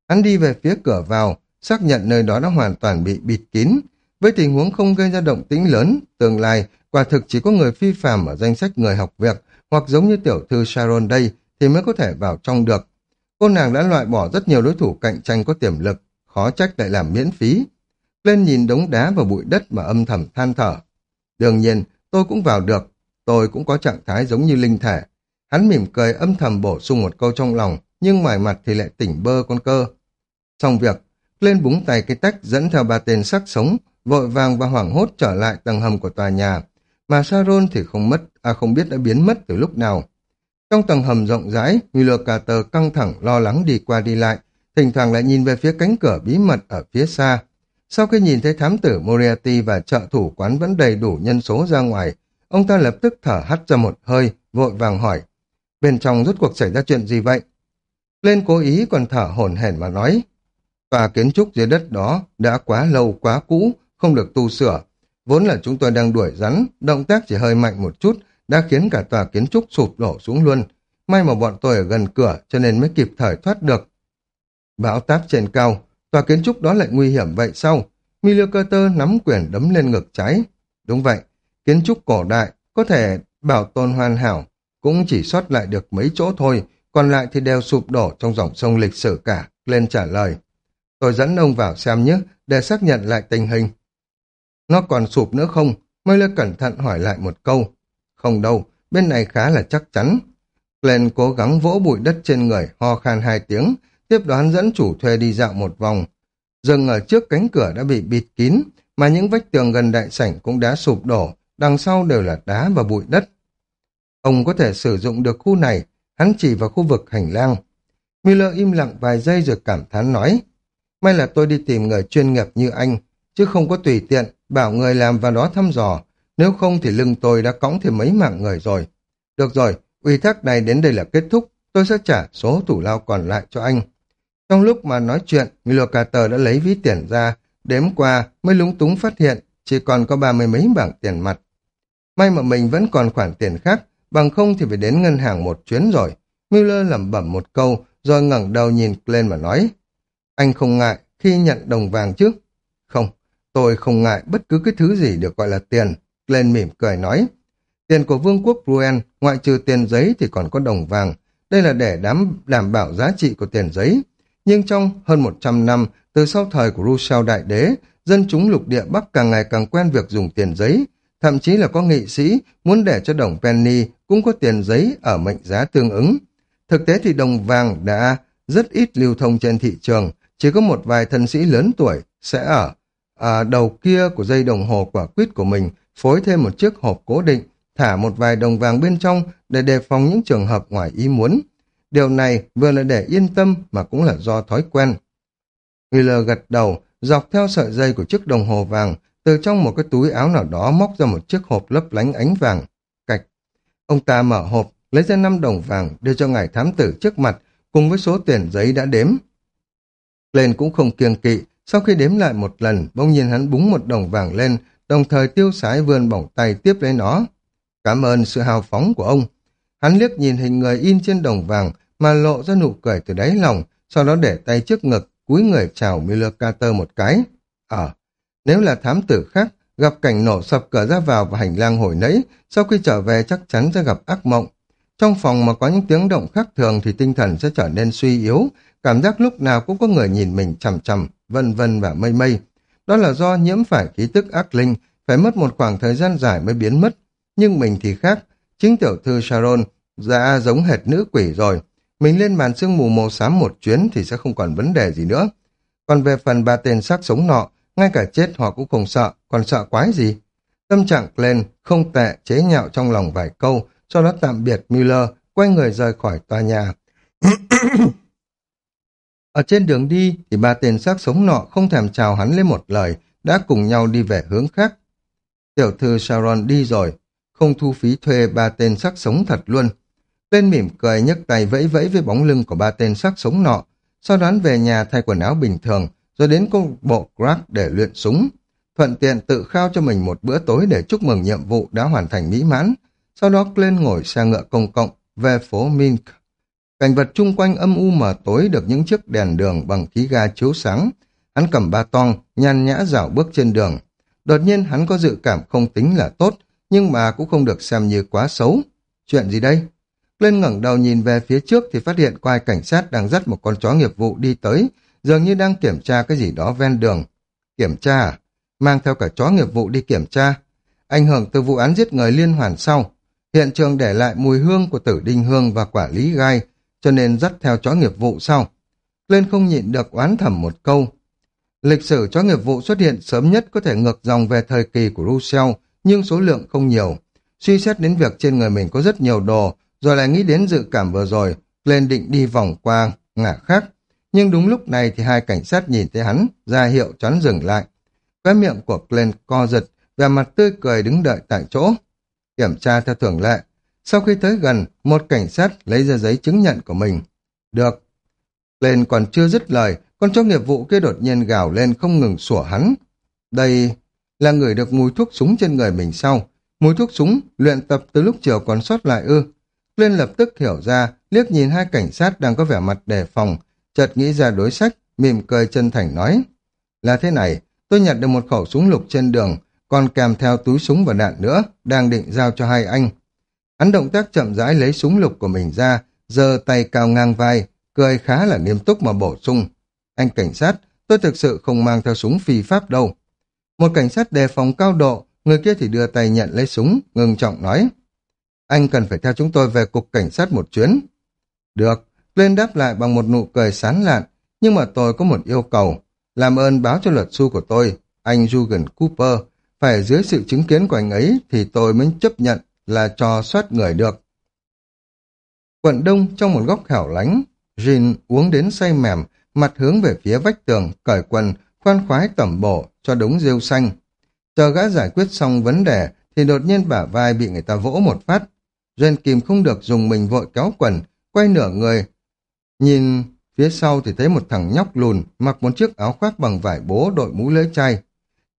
Hắn đi về phía cửa vào, xác nhận nơi đó đã hoàn toàn bị bịt kín. Với tình huống không gây ra động tĩnh lớn, tương lai quả thực chỉ có người phi phàm ở danh sách người học việc, hoặc giống như tiểu thư Sharon đây, thì mới có thể vào trong được. Cô nàng đã loại bỏ rất nhiều đối thủ cạnh tranh có tiềm lực, khó trách lại làm miễn phí. Lên nhìn đống đá và bụi đất mà âm thầm than thở. Đương nhiên, tôi cũng vào được, tôi cũng có trạng thái giống như linh thể. Hắn mỉm cười âm thầm bổ sung một câu trong lòng, nhưng ngoài mặt thì lại tỉnh bơ con cơ. Xong việc, lên búng tay cái tách dẫn theo ba tên sắc sống, vội vàng và hoảng hốt trở lại tầng hầm của tòa nhà, mà Saron thì không mất, à không biết đã biến mất từ lúc nào. Trong tầng hầm rộng rãi, Miller Carter căng thẳng lo lắng đi qua đi lại, thỉnh thoảng lại nhìn về phía cánh cửa bí mật ở phía xa. Sau khi nhìn thấy thám tử Moriarty và trợ thủ quán vẫn đầy đủ nhân số ra ngoài, ông ta lập tức thở hắt ra một hơi, vội vàng hỏi. Bên trong rốt cuộc xảy ra chuyện gì vậy? Lên cố ý còn thở hổn hển mà nói. Tòa kiến trúc dưới đất đó đã quá lâu quá cũ, không được tu sửa. Vốn là chúng tôi đang đuổi rắn, động tác chỉ hơi mạnh một chút, đã khiến cả tòa kiến trúc sụp đổ xuống luôn. May mà bọn tôi ở gần cửa cho nên mới kịp thời thoát được. Bão táp trên cao, tòa kiến trúc đó lại nguy hiểm vậy sao? Miller nắm quyền đấm lên ngực trái. Đúng vậy, kiến trúc cổ đại có thể bảo tồn hoàn hảo, cũng chỉ sót lại được mấy chỗ thôi, còn lại thì đều sụp đổ trong dòng sông lịch sử cả. Lên trả lời. Tôi dẫn ông vào xem nhé, để xác nhận lại tình hình. Nó còn sụp nữa không? Miller cẩn thận hỏi lại một câu. Không đâu, bên này khá là chắc chắn. Glenn cố gắng vỗ bụi đất trên người, ho khan hai tiếng, tiếp đoán dẫn chủ thuê đi dạo một vòng. Dừng ở trước cánh cửa đã bị bịt kín, mà những vách tường gần đại sảnh cũng đã sụp đổ, đằng sau đều là đá và bụi đất. Ông có thể sử dụng được khu này, hắn chỉ vào khu vực hành lang. Miller im lặng vài giây rồi cảm thán nói, may là tôi đi tìm người chuyên nghiệp như anh, chứ không có tùy tiện, bảo người làm vào đó thăm dò, nếu không thì lưng tôi đã cõng thêm mấy mạng người rồi. Được rồi, ủy thác này đến đây là kết thúc, tôi sẽ trả số thủ lao còn lại cho anh. Trong lúc mà nói chuyện, Milo Carter đã lấy ví tiền ra, đếm qua mới lúng túng phát hiện chỉ còn có ba mươi mấy bảng tiền mặt. May mà mình vẫn còn khoản tiền khác, bằng không thì phải đến ngân hàng một chuyến rồi. Miller lẩm bẩm một câu, rồi ngẩng đầu nhìn lên mà nói. Anh không ngại khi nhận đồng vàng chứ? Không, tôi không ngại bất cứ cái thứ gì được gọi là tiền. Glenn mỉm cười nói. Tiền của vương quốc Bruen, ngoại trừ tiền giấy thì còn có đồng vàng. Đây là để đảm, đảm bảo giá trị của tiền giấy. Nhưng trong hơn 100 năm, từ sau thời của Rousseau Đại Đế, dân chúng lục địa Bắc càng ngày càng quen việc dùng tiền giấy, thậm chí là có nghị sĩ muốn để cho đồng penny cũng có tiền giấy ở mệnh giá tương ứng. Thực tế thì đồng vàng đã rất ít lưu thông trên thị trường, chỉ có một vài thân sĩ lớn tuổi sẽ ở ở đầu kia của dây đồng hồ quả quýt của mình phối thêm một chiếc hộp cố định, thả một vài đồng vàng bên trong để đề phòng những trường hợp ngoài ý muốn. Điều này vừa là để yên tâm mà cũng là do thói quen. Wheeler gật đầu, dọc theo sợi dây của chiếc đồng hồ vàng, từ trong một cái túi áo nào đó móc ra một chiếc hộp lấp lánh ánh vàng. Cạch. Ông ta mở hộp, lấy ra năm đồng vàng đưa cho ngài thám tử trước mặt, cùng với số tiền giấy đã đếm. Lên cũng không kiêng kỵ, sau khi đếm lại một lần, bỗng nhiên hắn búng một đồng vàng lên, đồng thời tiêu sái vươn bỏng tay tiếp lấy nó. Cảm ơn sự hào phóng của ông. Hắn liếc nhìn hình người in trên đồng vàng mà lộ ra nụ cười từ đáy lòng, sau đó để tay trước ngực, cúi người chào Miller Carter một cái. Ờ, à, nếu là thám tử khác, gặp cảnh nổ sập cửa ra vào và hành lang hồi nãy, sau khi trở về chắc chắn sẽ gặp ác mộng. Trong phòng mà có những tiếng động khác thường thì tinh thần sẽ trở nên suy yếu, cảm giác lúc nào cũng có người nhìn mình chằm chằm, vân vân và mây mây. Đó là do nhiễm phải khí tức ác linh, phải mất một khoảng thời gian dài mới biến mất. Nhưng mình thì khác, chính tiểu thư Sharon đã giống hệt nữ quỷ rồi. Mình lên màn sương mù màu xám một chuyến thì sẽ không còn vấn đề gì nữa. Còn về phần ba tên xác sống nọ, ngay cả chết họ cũng không sợ, còn sợ quái gì. Tâm trạng lên không tệ, chế nhạo trong lòng vài câu, sau đó tạm biệt Miller, quay người rời khỏi tòa nhà. *clears throat* Ở trên đường đi thì ba tên xác sống nọ không thèm chào hắn lên một lời, đã cùng nhau đi về hướng khác. Tiểu thư Sharon đi rồi, không thu phí thuê ba tên xác sống thật luôn. tên mỉm cười nhấc tay vẫy vẫy với bóng lưng của ba tên xác sống nọ, sau đó về nhà thay quần áo bình thường, rồi đến câu bộ crack để luyện súng. Thuận tiện tự khao cho mình một bữa tối để chúc mừng nhiệm vụ đã hoàn thành mỹ mãn. Sau đó lên ngồi xe ngựa công cộng về phố Mink. Cảnh vật chung quanh âm u mờ tối được những chiếc đèn đường bằng khí ga chiếu sáng. Hắn cầm ba tong, nhàn nhã dạo bước trên đường. Đột nhiên hắn có dự cảm không tính là tốt, nhưng mà cũng không được xem như quá xấu. Chuyện gì đây? Lên ngẩng đầu nhìn về phía trước thì phát hiện quai cảnh sát đang dắt một con chó nghiệp vụ đi tới, dường như đang kiểm tra cái gì đó ven đường. Kiểm tra à? Mang theo cả chó nghiệp vụ đi kiểm tra. Ảnh hưởng từ vụ án giết người liên hoàn sau. Hiện trường để lại mùi hương của tử đinh hương và quả lý gai, cho nên dắt theo chó nghiệp vụ sau. Lên không nhịn được oán thầm một câu. Lịch sử chó nghiệp vụ xuất hiện sớm nhất có thể ngược dòng về thời kỳ của Rousseau, nhưng số lượng không nhiều. Suy xét đến việc trên người mình có rất nhiều đồ, rồi lại nghĩ đến dự cảm vừa rồi, lên định đi vòng qua ngã khác. Nhưng đúng lúc này thì hai cảnh sát nhìn thấy hắn, ra hiệu choán dừng lại. Cái miệng của Glenn co giật, và mặt tươi cười đứng đợi tại chỗ. Kiểm tra theo thường lệ. Sau khi tới gần, một cảnh sát lấy ra giấy chứng nhận của mình. Được. lên còn chưa dứt lời, con chó nghiệp vụ kia đột nhiên gào lên không ngừng sủa hắn. Đây là người được mùi thuốc súng trên người mình sau. Mùi thuốc súng luyện tập từ lúc chiều còn sót lại ư. lên lập tức hiểu ra, liếc nhìn hai cảnh sát đang có vẻ mặt đề phòng, chợt nghĩ ra đối sách, mỉm cười chân thành nói. Là thế này, tôi nhặt được một khẩu súng lục trên đường, còn kèm theo túi súng và đạn nữa, đang định giao cho hai anh. Hắn động tác chậm rãi lấy súng lục của mình ra, giơ tay cao ngang vai, cười khá là nghiêm túc mà bổ sung. Anh cảnh sát, tôi thực sự không mang theo súng phi pháp đâu. Một cảnh sát đề phòng cao độ, người kia thì đưa tay nhận lấy súng, ngừng trọng nói. Anh cần phải theo chúng tôi về cục cảnh sát một chuyến. Được, lên đáp lại bằng một nụ cười sán lạn, nhưng mà tôi có một yêu cầu. Làm ơn báo cho luật sư của tôi, anh Jugan Cooper, phải dưới sự chứng kiến của anh ấy thì tôi mới chấp nhận là cho soát người được. Quận đông trong một góc hẻo lánh, Jin uống đến say mềm, mặt hướng về phía vách tường, cởi quần, khoan khoái tẩm bổ cho đống rêu xanh. Chờ gã giải quyết xong vấn đề thì đột nhiên bả vai bị người ta vỗ một phát. Jin kìm không được dùng mình vội kéo quần, quay nửa người. Nhìn phía sau thì thấy một thằng nhóc lùn, mặc một chiếc áo khoác bằng vải bố đội mũ lưỡi chai.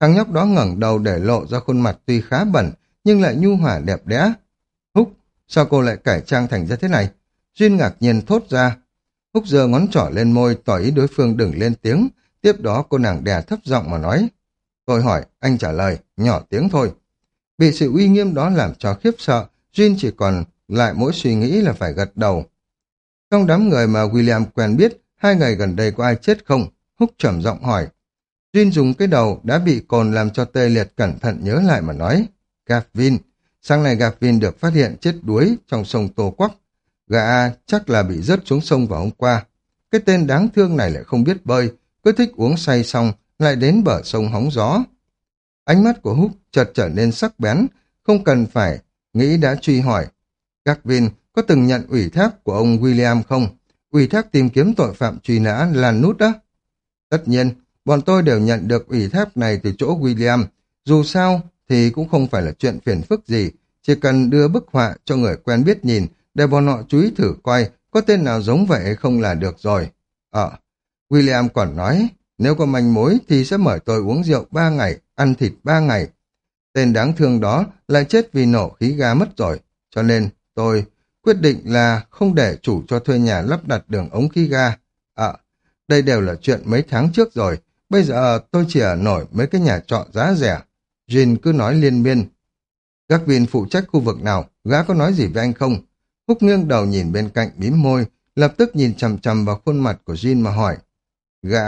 Thằng nhóc đó ngẩng đầu để lộ ra khuôn mặt tuy khá bẩn, nhưng lại nhu hòa đẹp đẽ. Húc, sao cô lại cải trang thành ra thế này? Duyên ngạc nhiên thốt ra. Húc giơ ngón trỏ lên môi, tỏ ý đối phương đừng lên tiếng. Tiếp đó cô nàng đè thấp giọng mà nói. Tôi hỏi, anh trả lời, nhỏ tiếng thôi. Bị sự uy nghiêm đó làm cho khiếp sợ, Duyên chỉ còn lại mỗi suy nghĩ là phải gật đầu. Trong đám người mà William quen biết, hai ngày gần đây có ai chết không? Húc trầm giọng hỏi. Duyên dùng cái đầu đã bị cồn làm cho tê liệt cẩn thận nhớ lại mà nói. Gavin, sáng nay Gavin được phát hiện chết đuối trong sông Tô Quắc. Gã chắc là bị rớt xuống sông vào hôm qua. Cái tên đáng thương này lại không biết bơi, cứ thích uống say xong, lại đến bờ sông hóng gió. Ánh mắt của Húc chợt trở nên sắc bén, không cần phải nghĩ đã truy hỏi. Gavin có từng nhận ủy thác của ông William không? Ủy thác tìm kiếm tội phạm truy nã là nút đó. Tất nhiên, bọn tôi đều nhận được ủy thác này từ chỗ William. Dù sao thì cũng không phải là chuyện phiền phức gì, chỉ cần đưa bức họa cho người quen biết nhìn để bọn họ chú ý thử coi có tên nào giống vậy hay không là được rồi. Ờ, William còn nói, nếu có manh mối thì sẽ mời tôi uống rượu ba ngày, ăn thịt ba ngày. Tên đáng thương đó lại chết vì nổ khí ga mất rồi, cho nên tôi quyết định là không để chủ cho thuê nhà lắp đặt đường ống khí ga. À, đây đều là chuyện mấy tháng trước rồi, bây giờ tôi chỉ ở nổi mấy cái nhà trọ giá rẻ. Jin cứ nói liên miên. Các viên phụ trách khu vực nào, gã có nói gì với anh không? Húc nghiêng đầu nhìn bên cạnh bím môi, lập tức nhìn chằm chằm vào khuôn mặt của Jin mà hỏi. Gã...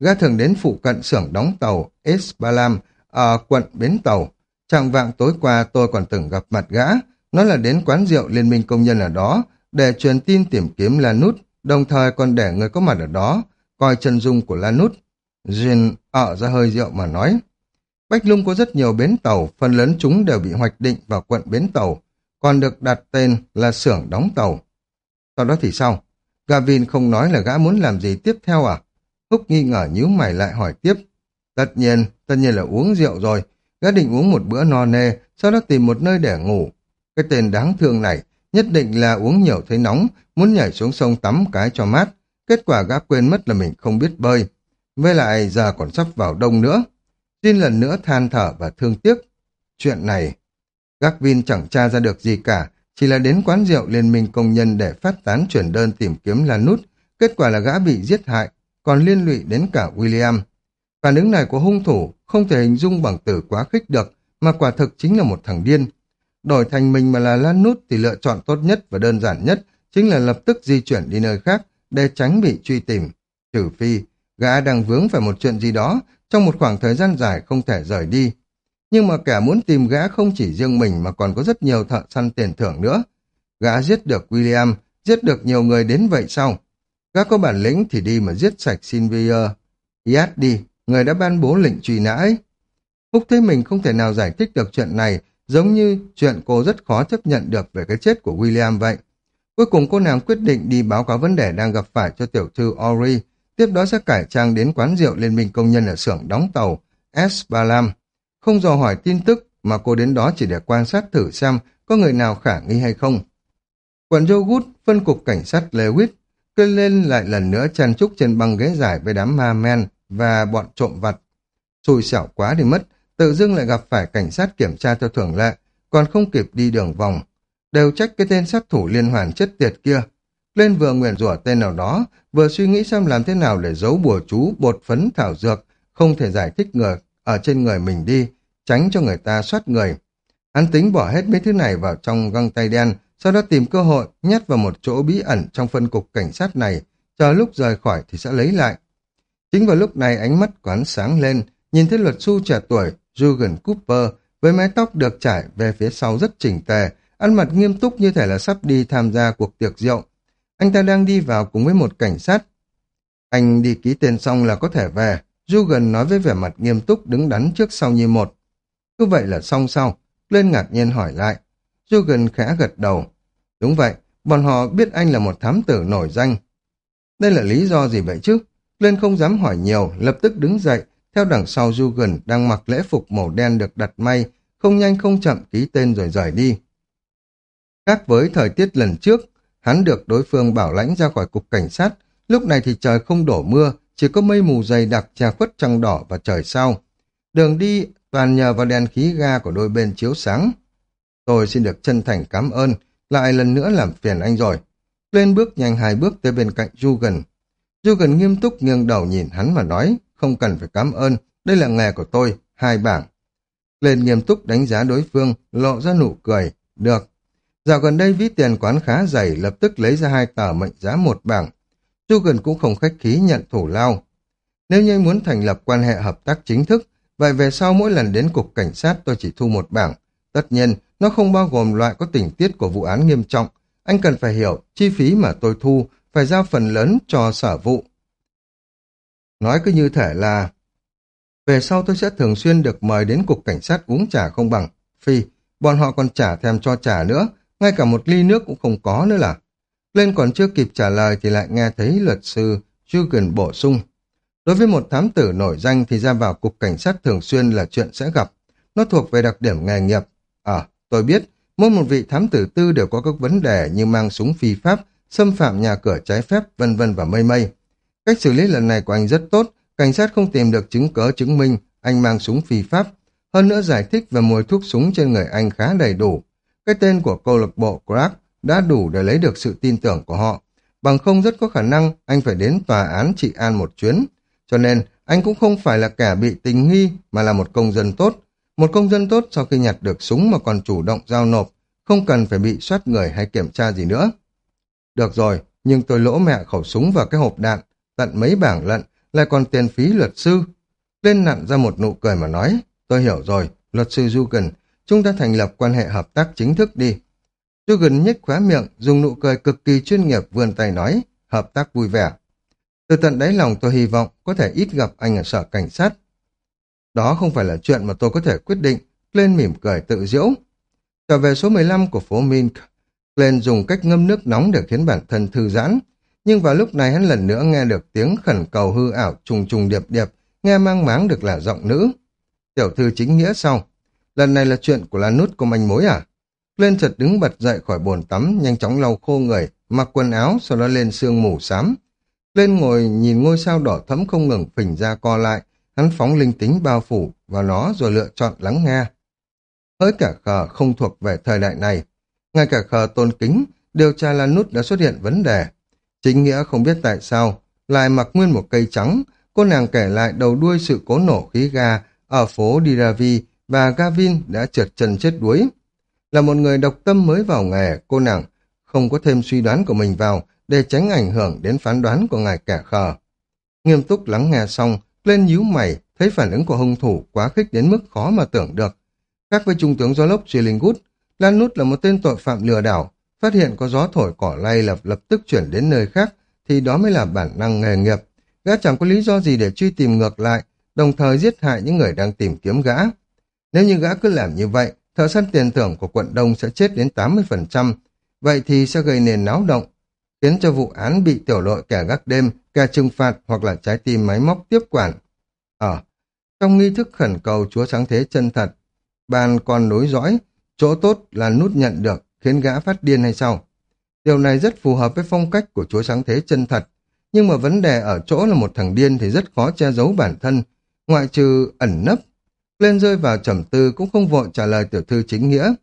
Gã thường đến phụ cận xưởng đóng tàu Esbalam ở quận Bến Tàu. Trạng vạng tối qua tôi còn từng gặp mặt gã, nói là đến quán rượu Liên minh Công nhân ở đó để truyền tin tìm kiếm Lanút, đồng thời còn để người có mặt ở đó, coi chân dung của Lanút. Jin ở ra hơi rượu mà nói. Bách Lung có rất nhiều bến tàu, phần lớn chúng đều bị hoạch định vào quận bến tàu, còn được đặt tên là xưởng đóng tàu. Sau đó thì sao? Gavin không nói là gã muốn làm gì tiếp theo à? Húc nghi ngờ nhíu mày lại hỏi tiếp. Tất nhiên, tất nhiên là uống rượu rồi. Gã định uống một bữa no nê, sau đó tìm một nơi để ngủ. Cái tên đáng thương này, nhất định là uống nhiều thấy nóng, muốn nhảy xuống sông tắm cái cho mát. Kết quả gã quên mất là mình không biết bơi. Với lại giờ còn sắp vào đông nữa xin lần nữa than thở và thương tiếc. Chuyện này, Gác Vin chẳng tra ra được gì cả, chỉ là đến quán rượu liên minh công nhân để phát tán chuyển đơn tìm kiếm Lan Nút. Kết quả là gã bị giết hại, còn liên lụy đến cả William. Phản ứng này của hung thủ không thể hình dung bằng từ quá khích được, mà quả thực chính là một thằng điên. Đổi thành mình mà là Lan Nút thì lựa chọn tốt nhất và đơn giản nhất chính là lập tức di chuyển đi nơi khác để tránh bị truy tìm. Trừ phi, gã đang vướng phải một chuyện gì đó trong một khoảng thời gian dài không thể rời đi. Nhưng mà kẻ muốn tìm gã không chỉ riêng mình mà còn có rất nhiều thợ săn tiền thưởng nữa. Gã giết được William, giết được nhiều người đến vậy sau. Gã có bản lĩnh thì đi mà giết sạch Sylvia. Yad đi, người đã ban bố lệnh truy nã ấy. Húc thấy mình không thể nào giải thích được chuyện này, giống như chuyện cô rất khó chấp nhận được về cái chết của William vậy. Cuối cùng cô nàng quyết định đi báo cáo vấn đề đang gặp phải cho tiểu thư Ori, tiếp đó sẽ cải trang đến quán rượu Liên minh Công nhân ở xưởng đóng tàu S. Balam. Không dò hỏi tin tức mà cô đến đó chỉ để quan sát thử xem có người nào khả nghi hay không. Quận Yogut, phân cục cảnh sát Lewis, kêu lên lại lần nữa chăn trúc trên băng ghế dài với đám ma men và bọn trộm vặt. Xui xẻo quá thì mất, tự dưng lại gặp phải cảnh sát kiểm tra theo thường lệ, còn không kịp đi đường vòng. Đều trách cái tên sát thủ liên hoàn chất tiệt kia. Lên vừa nguyện rủa tên nào đó, vừa suy nghĩ xem làm thế nào để giấu bùa chú, bột phấn, thảo dược, không thể giải thích người ở trên người mình đi, tránh cho người ta soát người. Hắn tính bỏ hết mấy thứ này vào trong găng tay đen, sau đó tìm cơ hội nhét vào một chỗ bí ẩn trong phân cục cảnh sát này, chờ lúc rời khỏi thì sẽ lấy lại. Chính vào lúc này ánh mắt quán sáng lên, nhìn thấy luật sư trẻ tuổi Jürgen Cooper với mái tóc được trải về phía sau rất chỉnh tề, ăn mặt nghiêm túc như thể là sắp đi tham gia cuộc tiệc rượu. Anh ta đang đi vào cùng với một cảnh sát. Anh đi ký tên xong là có thể về, Dugan nói với vẻ mặt nghiêm túc đứng đắn trước sau như một. Cứ vậy là xong sau, lên ngạc nhiên hỏi lại. Dugan khẽ gật đầu. Đúng vậy, bọn họ biết anh là một thám tử nổi danh. Đây là lý do gì vậy chứ? Lên không dám hỏi nhiều, lập tức đứng dậy, theo đằng sau Dugan đang mặc lễ phục màu đen được đặt may, không nhanh không chậm ký tên rồi rời đi. Khác với thời tiết lần trước, Hắn được đối phương bảo lãnh ra khỏi cục cảnh sát, lúc này thì trời không đổ mưa, chỉ có mây mù dày đặc che khuất trăng đỏ và trời sau Đường đi toàn nhờ vào đèn khí ga của đôi bên chiếu sáng. Tôi xin được chân thành cảm ơn, lại lần nữa làm phiền anh rồi. Lên bước nhanh hai bước tới bên cạnh Dugan. Dugan nghiêm túc nghiêng đầu nhìn hắn mà nói, không cần phải cảm ơn, đây là nghề của tôi, hai bảng. Lên nghiêm túc đánh giá đối phương, lộ ra nụ cười, được. Dạo gần đây ví tiền quán khá dày, lập tức lấy ra hai tờ mệnh giá một bảng. Dugan cũng không khách khí nhận thủ lao. Nếu như muốn thành lập quan hệ hợp tác chính thức, vậy về sau mỗi lần đến cục cảnh sát tôi chỉ thu một bảng. Tất nhiên, nó không bao gồm loại có tình tiết của vụ án nghiêm trọng. Anh cần phải hiểu, chi phí mà tôi thu phải giao phần lớn cho sở vụ. Nói cứ như thể là về sau tôi sẽ thường xuyên được mời đến cục cảnh sát uống trà không bằng. Phi, bọn họ còn trả thêm cho trà nữa, ngay cả một ly nước cũng không có nữa là. Lên còn chưa kịp trả lời thì lại nghe thấy luật sư Jugen bổ sung. Đối với một thám tử nổi danh thì ra vào cục cảnh sát thường xuyên là chuyện sẽ gặp. Nó thuộc về đặc điểm nghề nghiệp. À, tôi biết, mỗi một vị thám tử tư đều có các vấn đề như mang súng phi pháp, xâm phạm nhà cửa trái phép, vân vân và mây mây. Cách xử lý lần này của anh rất tốt, cảnh sát không tìm được chứng cớ chứng minh anh mang súng phi pháp. Hơn nữa giải thích về mùi thuốc súng trên người anh khá đầy đủ. Cái tên của câu lạc bộ Crack đã đủ để lấy được sự tin tưởng của họ. Bằng không rất có khả năng anh phải đến tòa án trị an một chuyến. Cho nên anh cũng không phải là kẻ bị tình nghi mà là một công dân tốt. Một công dân tốt sau khi nhặt được súng mà còn chủ động giao nộp, không cần phải bị soát người hay kiểm tra gì nữa. Được rồi, nhưng tôi lỗ mẹ khẩu súng vào cái hộp đạn, tận mấy bảng lận, lại còn tiền phí luật sư. Lên nặn ra một nụ cười mà nói, tôi hiểu rồi, luật sư Dugan, chúng ta thành lập quan hệ hợp tác chính thức đi. Dugan nhếch khóa miệng, dùng nụ cười cực kỳ chuyên nghiệp vươn tay nói, hợp tác vui vẻ. Từ tận đáy lòng tôi hy vọng có thể ít gặp anh ở sở cảnh sát. Đó không phải là chuyện mà tôi có thể quyết định, lên mỉm cười tự diễu. Trở về số 15 của phố Mink, lên dùng cách ngâm nước nóng để khiến bản thân thư giãn. Nhưng vào lúc này hắn lần nữa nghe được tiếng khẩn cầu hư ảo trùng trùng điệp điệp, nghe mang máng được là giọng nữ. Tiểu thư chính nghĩa sau. Lần này là chuyện của Lan Nút có manh mối à? Lên chợt đứng bật dậy khỏi bồn tắm, nhanh chóng lau khô người, mặc quần áo, sau đó lên sương mù xám. Lên ngồi nhìn ngôi sao đỏ thẫm không ngừng phình ra co lại, hắn phóng linh tính bao phủ vào nó rồi lựa chọn lắng nghe. Hỡi cả khờ không thuộc về thời đại này. Ngay cả khờ tôn kính, điều tra Lan Nút đã xuất hiện vấn đề. Chính nghĩa không biết tại sao, lại mặc nguyên một cây trắng, cô nàng kể lại đầu đuôi sự cố nổ khí ga ở phố Diravi và Gavin đã trượt chân chết đuối. Là một người độc tâm mới vào nghề, cô nàng không có thêm suy đoán của mình vào để tránh ảnh hưởng đến phán đoán của ngài kẻ khờ. Nghiêm túc lắng nghe xong, lên nhíu mày, thấy phản ứng của hung thủ quá khích đến mức khó mà tưởng được. Khác với trung tướng gió lốc Chillingwood, Lan Nút là một tên tội phạm lừa đảo, phát hiện có gió thổi cỏ lay lập lập tức chuyển đến nơi khác, thì đó mới là bản năng nghề nghiệp. Gã chẳng có lý do gì để truy tìm ngược lại, đồng thời giết hại những người đang tìm kiếm gã. Nếu như gã cứ làm như vậy, thợ săn tiền thưởng của quận Đông sẽ chết đến 80%, vậy thì sẽ gây nền náo động, khiến cho vụ án bị tiểu đội kẻ gác đêm, kẻ trừng phạt hoặc là trái tim máy móc tiếp quản. Ở, trong nghi thức khẩn cầu Chúa Sáng Thế chân thật, bàn còn nối dõi, chỗ tốt là nút nhận được, khiến gã phát điên hay sao? Điều này rất phù hợp với phong cách của Chúa Sáng Thế chân thật, nhưng mà vấn đề ở chỗ là một thằng điên thì rất khó che giấu bản thân, ngoại trừ ẩn nấp. Lên rơi vào trầm tư cũng không vội trả lời tiểu thư chính nghĩa.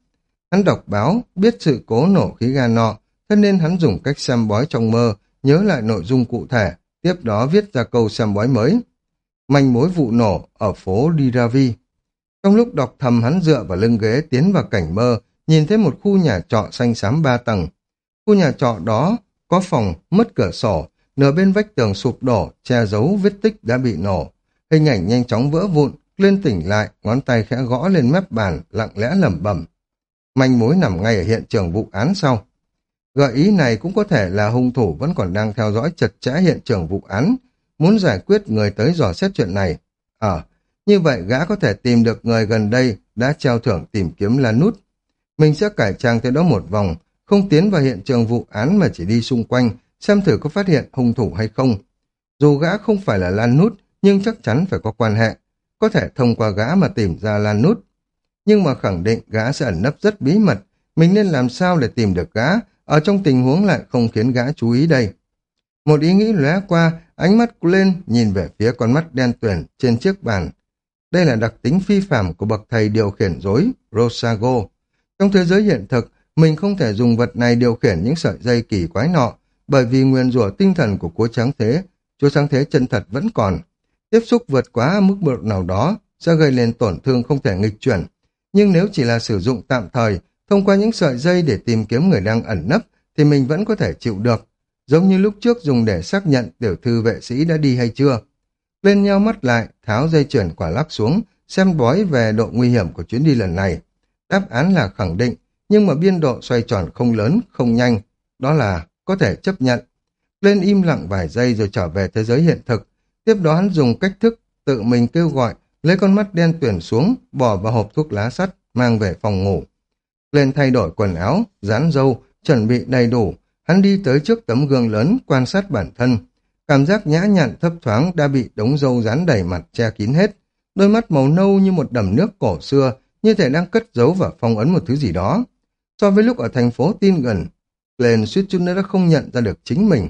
Hắn đọc báo, biết sự cố nổ khí ga nọ, thế nên hắn dùng cách xem bói trong mơ, nhớ lại nội dung cụ thể, tiếp đó viết ra câu xem bói mới. Manh mối vụ nổ ở phố Diravi. Trong lúc đọc thầm hắn dựa vào lưng ghế tiến vào cảnh mơ, nhìn thấy một khu nhà trọ xanh xám ba tầng. Khu nhà trọ đó có phòng mất cửa sổ, nửa bên vách tường sụp đổ, che giấu vết tích đã bị nổ. Hình ảnh nhanh chóng vỡ vụn, lên tỉnh lại, ngón tay khẽ gõ lên mép bàn, lặng lẽ lẩm bẩm. Manh mối nằm ngay ở hiện trường vụ án sau. Gợi ý này cũng có thể là hung thủ vẫn còn đang theo dõi chặt chẽ hiện trường vụ án, muốn giải quyết người tới dò xét chuyện này. Ờ, à, như vậy gã có thể tìm được người gần đây đã treo thưởng tìm kiếm Lan Nút. Mình sẽ cải trang tới đó một vòng, không tiến vào hiện trường vụ án mà chỉ đi xung quanh, xem thử có phát hiện hung thủ hay không. Dù gã không phải là Lan Nút, nhưng chắc chắn phải có quan hệ, có thể thông qua gã mà tìm ra Lan Nút. Nhưng mà khẳng định gã sẽ ẩn nấp rất bí mật, mình nên làm sao để tìm được gã ở trong tình huống lại không khiến gã chú ý đây. Một ý nghĩ lóe qua, ánh mắt lên nhìn về phía con mắt đen tuyển trên chiếc bàn. Đây là đặc tính phi phạm của bậc thầy điều khiển rối, Rosago. Trong thế giới hiện thực, mình không thể dùng vật này điều khiển những sợi dây kỳ quái nọ, bởi vì nguyên rủa tinh thần của cố tráng thế, chúa sáng thế chân thật vẫn còn. Tiếp xúc vượt quá mức độ nào đó sẽ gây lên tổn thương không thể nghịch chuyển. Nhưng nếu chỉ là sử dụng tạm thời, thông qua những sợi dây để tìm kiếm người đang ẩn nấp, thì mình vẫn có thể chịu được. Giống như lúc trước dùng để xác nhận tiểu thư vệ sĩ đã đi hay chưa. Lên nhau mắt lại, tháo dây chuyển quả lắc xuống, xem bói về độ nguy hiểm của chuyến đi lần này. Đáp án là khẳng định, nhưng mà biên độ xoay tròn không lớn, không nhanh. Đó là có thể chấp nhận. Lên im lặng vài giây rồi trở về thế giới hiện thực. Tiếp đó hắn dùng cách thức tự mình kêu gọi, lấy con mắt đen tuyển xuống, bỏ vào hộp thuốc lá sắt, mang về phòng ngủ. Lên thay đổi quần áo, dán dâu, chuẩn bị đầy đủ. Hắn đi tới trước tấm gương lớn, quan sát bản thân. Cảm giác nhã nhặn thấp thoáng đã bị đống dâu dán đầy mặt che kín hết. Đôi mắt màu nâu như một đầm nước cổ xưa, như thể đang cất giấu và phong ấn một thứ gì đó. So với lúc ở thành phố tin gần, lên suýt chút nữa đã không nhận ra được chính mình.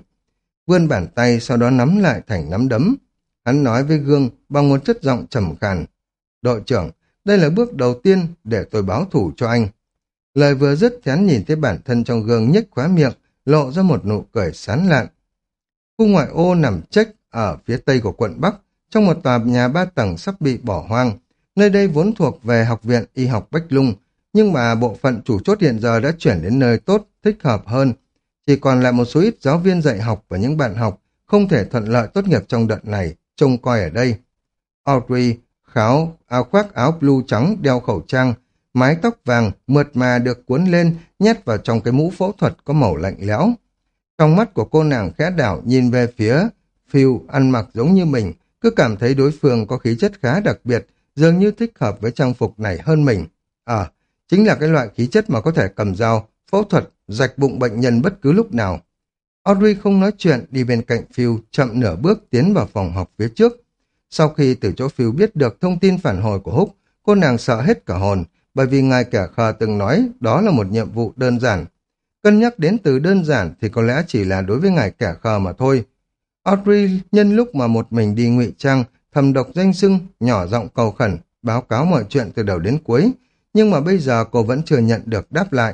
Vươn bàn tay sau đó nắm lại thành nắm đấm. Hắn nói với gương bằng một chất giọng trầm khàn. Đội trưởng, đây là bước đầu tiên để tôi báo thủ cho anh. Lời vừa dứt hắn nhìn thấy bản thân trong gương nhếch khóa miệng, lộ ra một nụ cười sán lạn. Khu ngoại ô nằm trách ở phía tây của quận Bắc, trong một tòa nhà ba tầng sắp bị bỏ hoang. Nơi đây vốn thuộc về Học viện Y học Bách Lung, nhưng mà bộ phận chủ chốt hiện giờ đã chuyển đến nơi tốt, thích hợp hơn. Chỉ còn lại một số ít giáo viên dạy học và những bạn học không thể thuận lợi tốt nghiệp trong đợt này, trông coi ở đây. Audrey kháo áo khoác áo blue trắng đeo khẩu trang, mái tóc vàng mượt mà được cuốn lên nhét vào trong cái mũ phẫu thuật có màu lạnh lẽo. Trong mắt của cô nàng khẽ đảo nhìn về phía Phil ăn mặc giống như mình, cứ cảm thấy đối phương có khí chất khá đặc biệt, dường như thích hợp với trang phục này hơn mình. À, chính là cái loại khí chất mà có thể cầm dao, phẫu thuật, rạch bụng bệnh nhân bất cứ lúc nào. Audrey không nói chuyện, đi bên cạnh Phil, chậm nửa bước tiến vào phòng học phía trước. Sau khi từ chỗ Phil biết được thông tin phản hồi của Húc, cô nàng sợ hết cả hồn, bởi vì ngài kẻ khờ từng nói đó là một nhiệm vụ đơn giản. Cân nhắc đến từ đơn giản thì có lẽ chỉ là đối với ngài kẻ khờ mà thôi. Audrey nhân lúc mà một mình đi ngụy trang, thầm độc danh sưng, nhỏ giọng cầu khẩn, báo cáo mọi chuyện từ đầu đến cuối, nhưng mà bây giờ cô vẫn chưa nhận được đáp lại.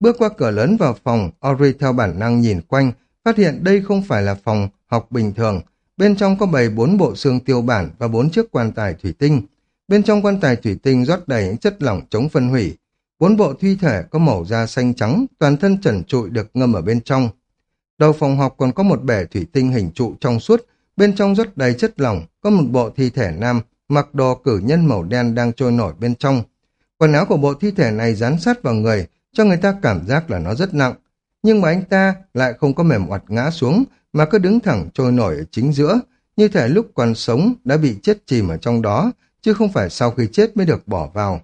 Bước qua cửa lớn vào phòng, Ori theo bản năng nhìn quanh, phát hiện đây không phải là phòng học bình thường. Bên trong có bày bốn bộ xương tiêu bản và bốn chiếc quan tài thủy tinh. Bên trong quan tài thủy tinh rót đầy những chất lỏng chống phân hủy. Bốn bộ thi thể có màu da xanh trắng, toàn thân trần trụi được ngâm ở bên trong. Đầu phòng học còn có một bể thủy tinh hình trụ trong suốt, bên trong rất đầy chất lỏng, có một bộ thi thể nam, mặc đồ cử nhân màu đen đang trôi nổi bên trong. Quần áo của bộ thi thể này dán sát vào người, cho người ta cảm giác là nó rất nặng. Nhưng mà anh ta lại không có mềm oặt ngã xuống, mà cứ đứng thẳng trôi nổi ở chính giữa, như thể lúc còn sống đã bị chết chìm ở trong đó, chứ không phải sau khi chết mới được bỏ vào.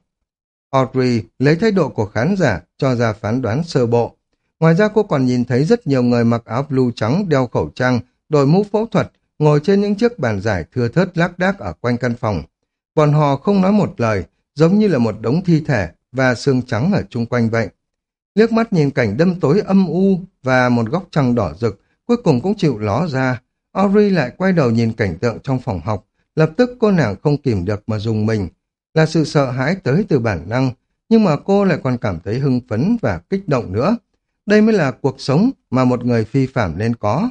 Audrey lấy thái độ của khán giả cho ra phán đoán sơ bộ. Ngoài ra cô còn nhìn thấy rất nhiều người mặc áo blue trắng đeo khẩu trang, đội mũ phẫu thuật, ngồi trên những chiếc bàn giải thưa thớt lác đác ở quanh căn phòng. Bọn họ không nói một lời, giống như là một đống thi thể và xương trắng ở chung quanh vậy. Liếc mắt nhìn cảnh đâm tối âm u và một góc trăng đỏ rực, cuối cùng cũng chịu ló ra. Audrey lại quay đầu nhìn cảnh tượng trong phòng học, lập tức cô nàng không kìm được mà dùng mình. Là sự sợ hãi tới từ bản năng, nhưng mà cô lại còn cảm thấy hưng phấn và kích động nữa. Đây mới là cuộc sống mà một người phi phạm nên có.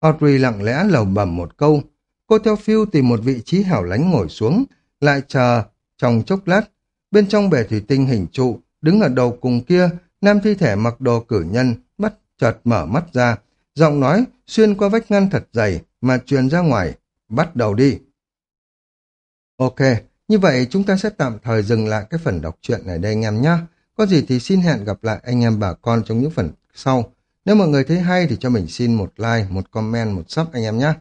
Audrey lặng lẽ lầu bẩm một câu. Cô theo Phil tìm một vị trí hẻo lánh ngồi xuống, lại chờ trong chốc lát. Bên trong bể thủy tinh hình trụ, đứng ở đầu cùng kia, nam thi thể mặc đồ cử nhân, bắt chợt mở mắt ra. Giọng nói xuyên qua vách ngăn thật dày mà truyền ra ngoài. Bắt đầu đi. Ok, như vậy chúng ta sẽ tạm thời dừng lại cái phần đọc truyện này đây anh em nhé. Có gì thì xin hẹn gặp lại anh em bà con trong những phần sau. Nếu mọi người thấy hay thì cho mình xin một like, một comment, một sub anh em nhé.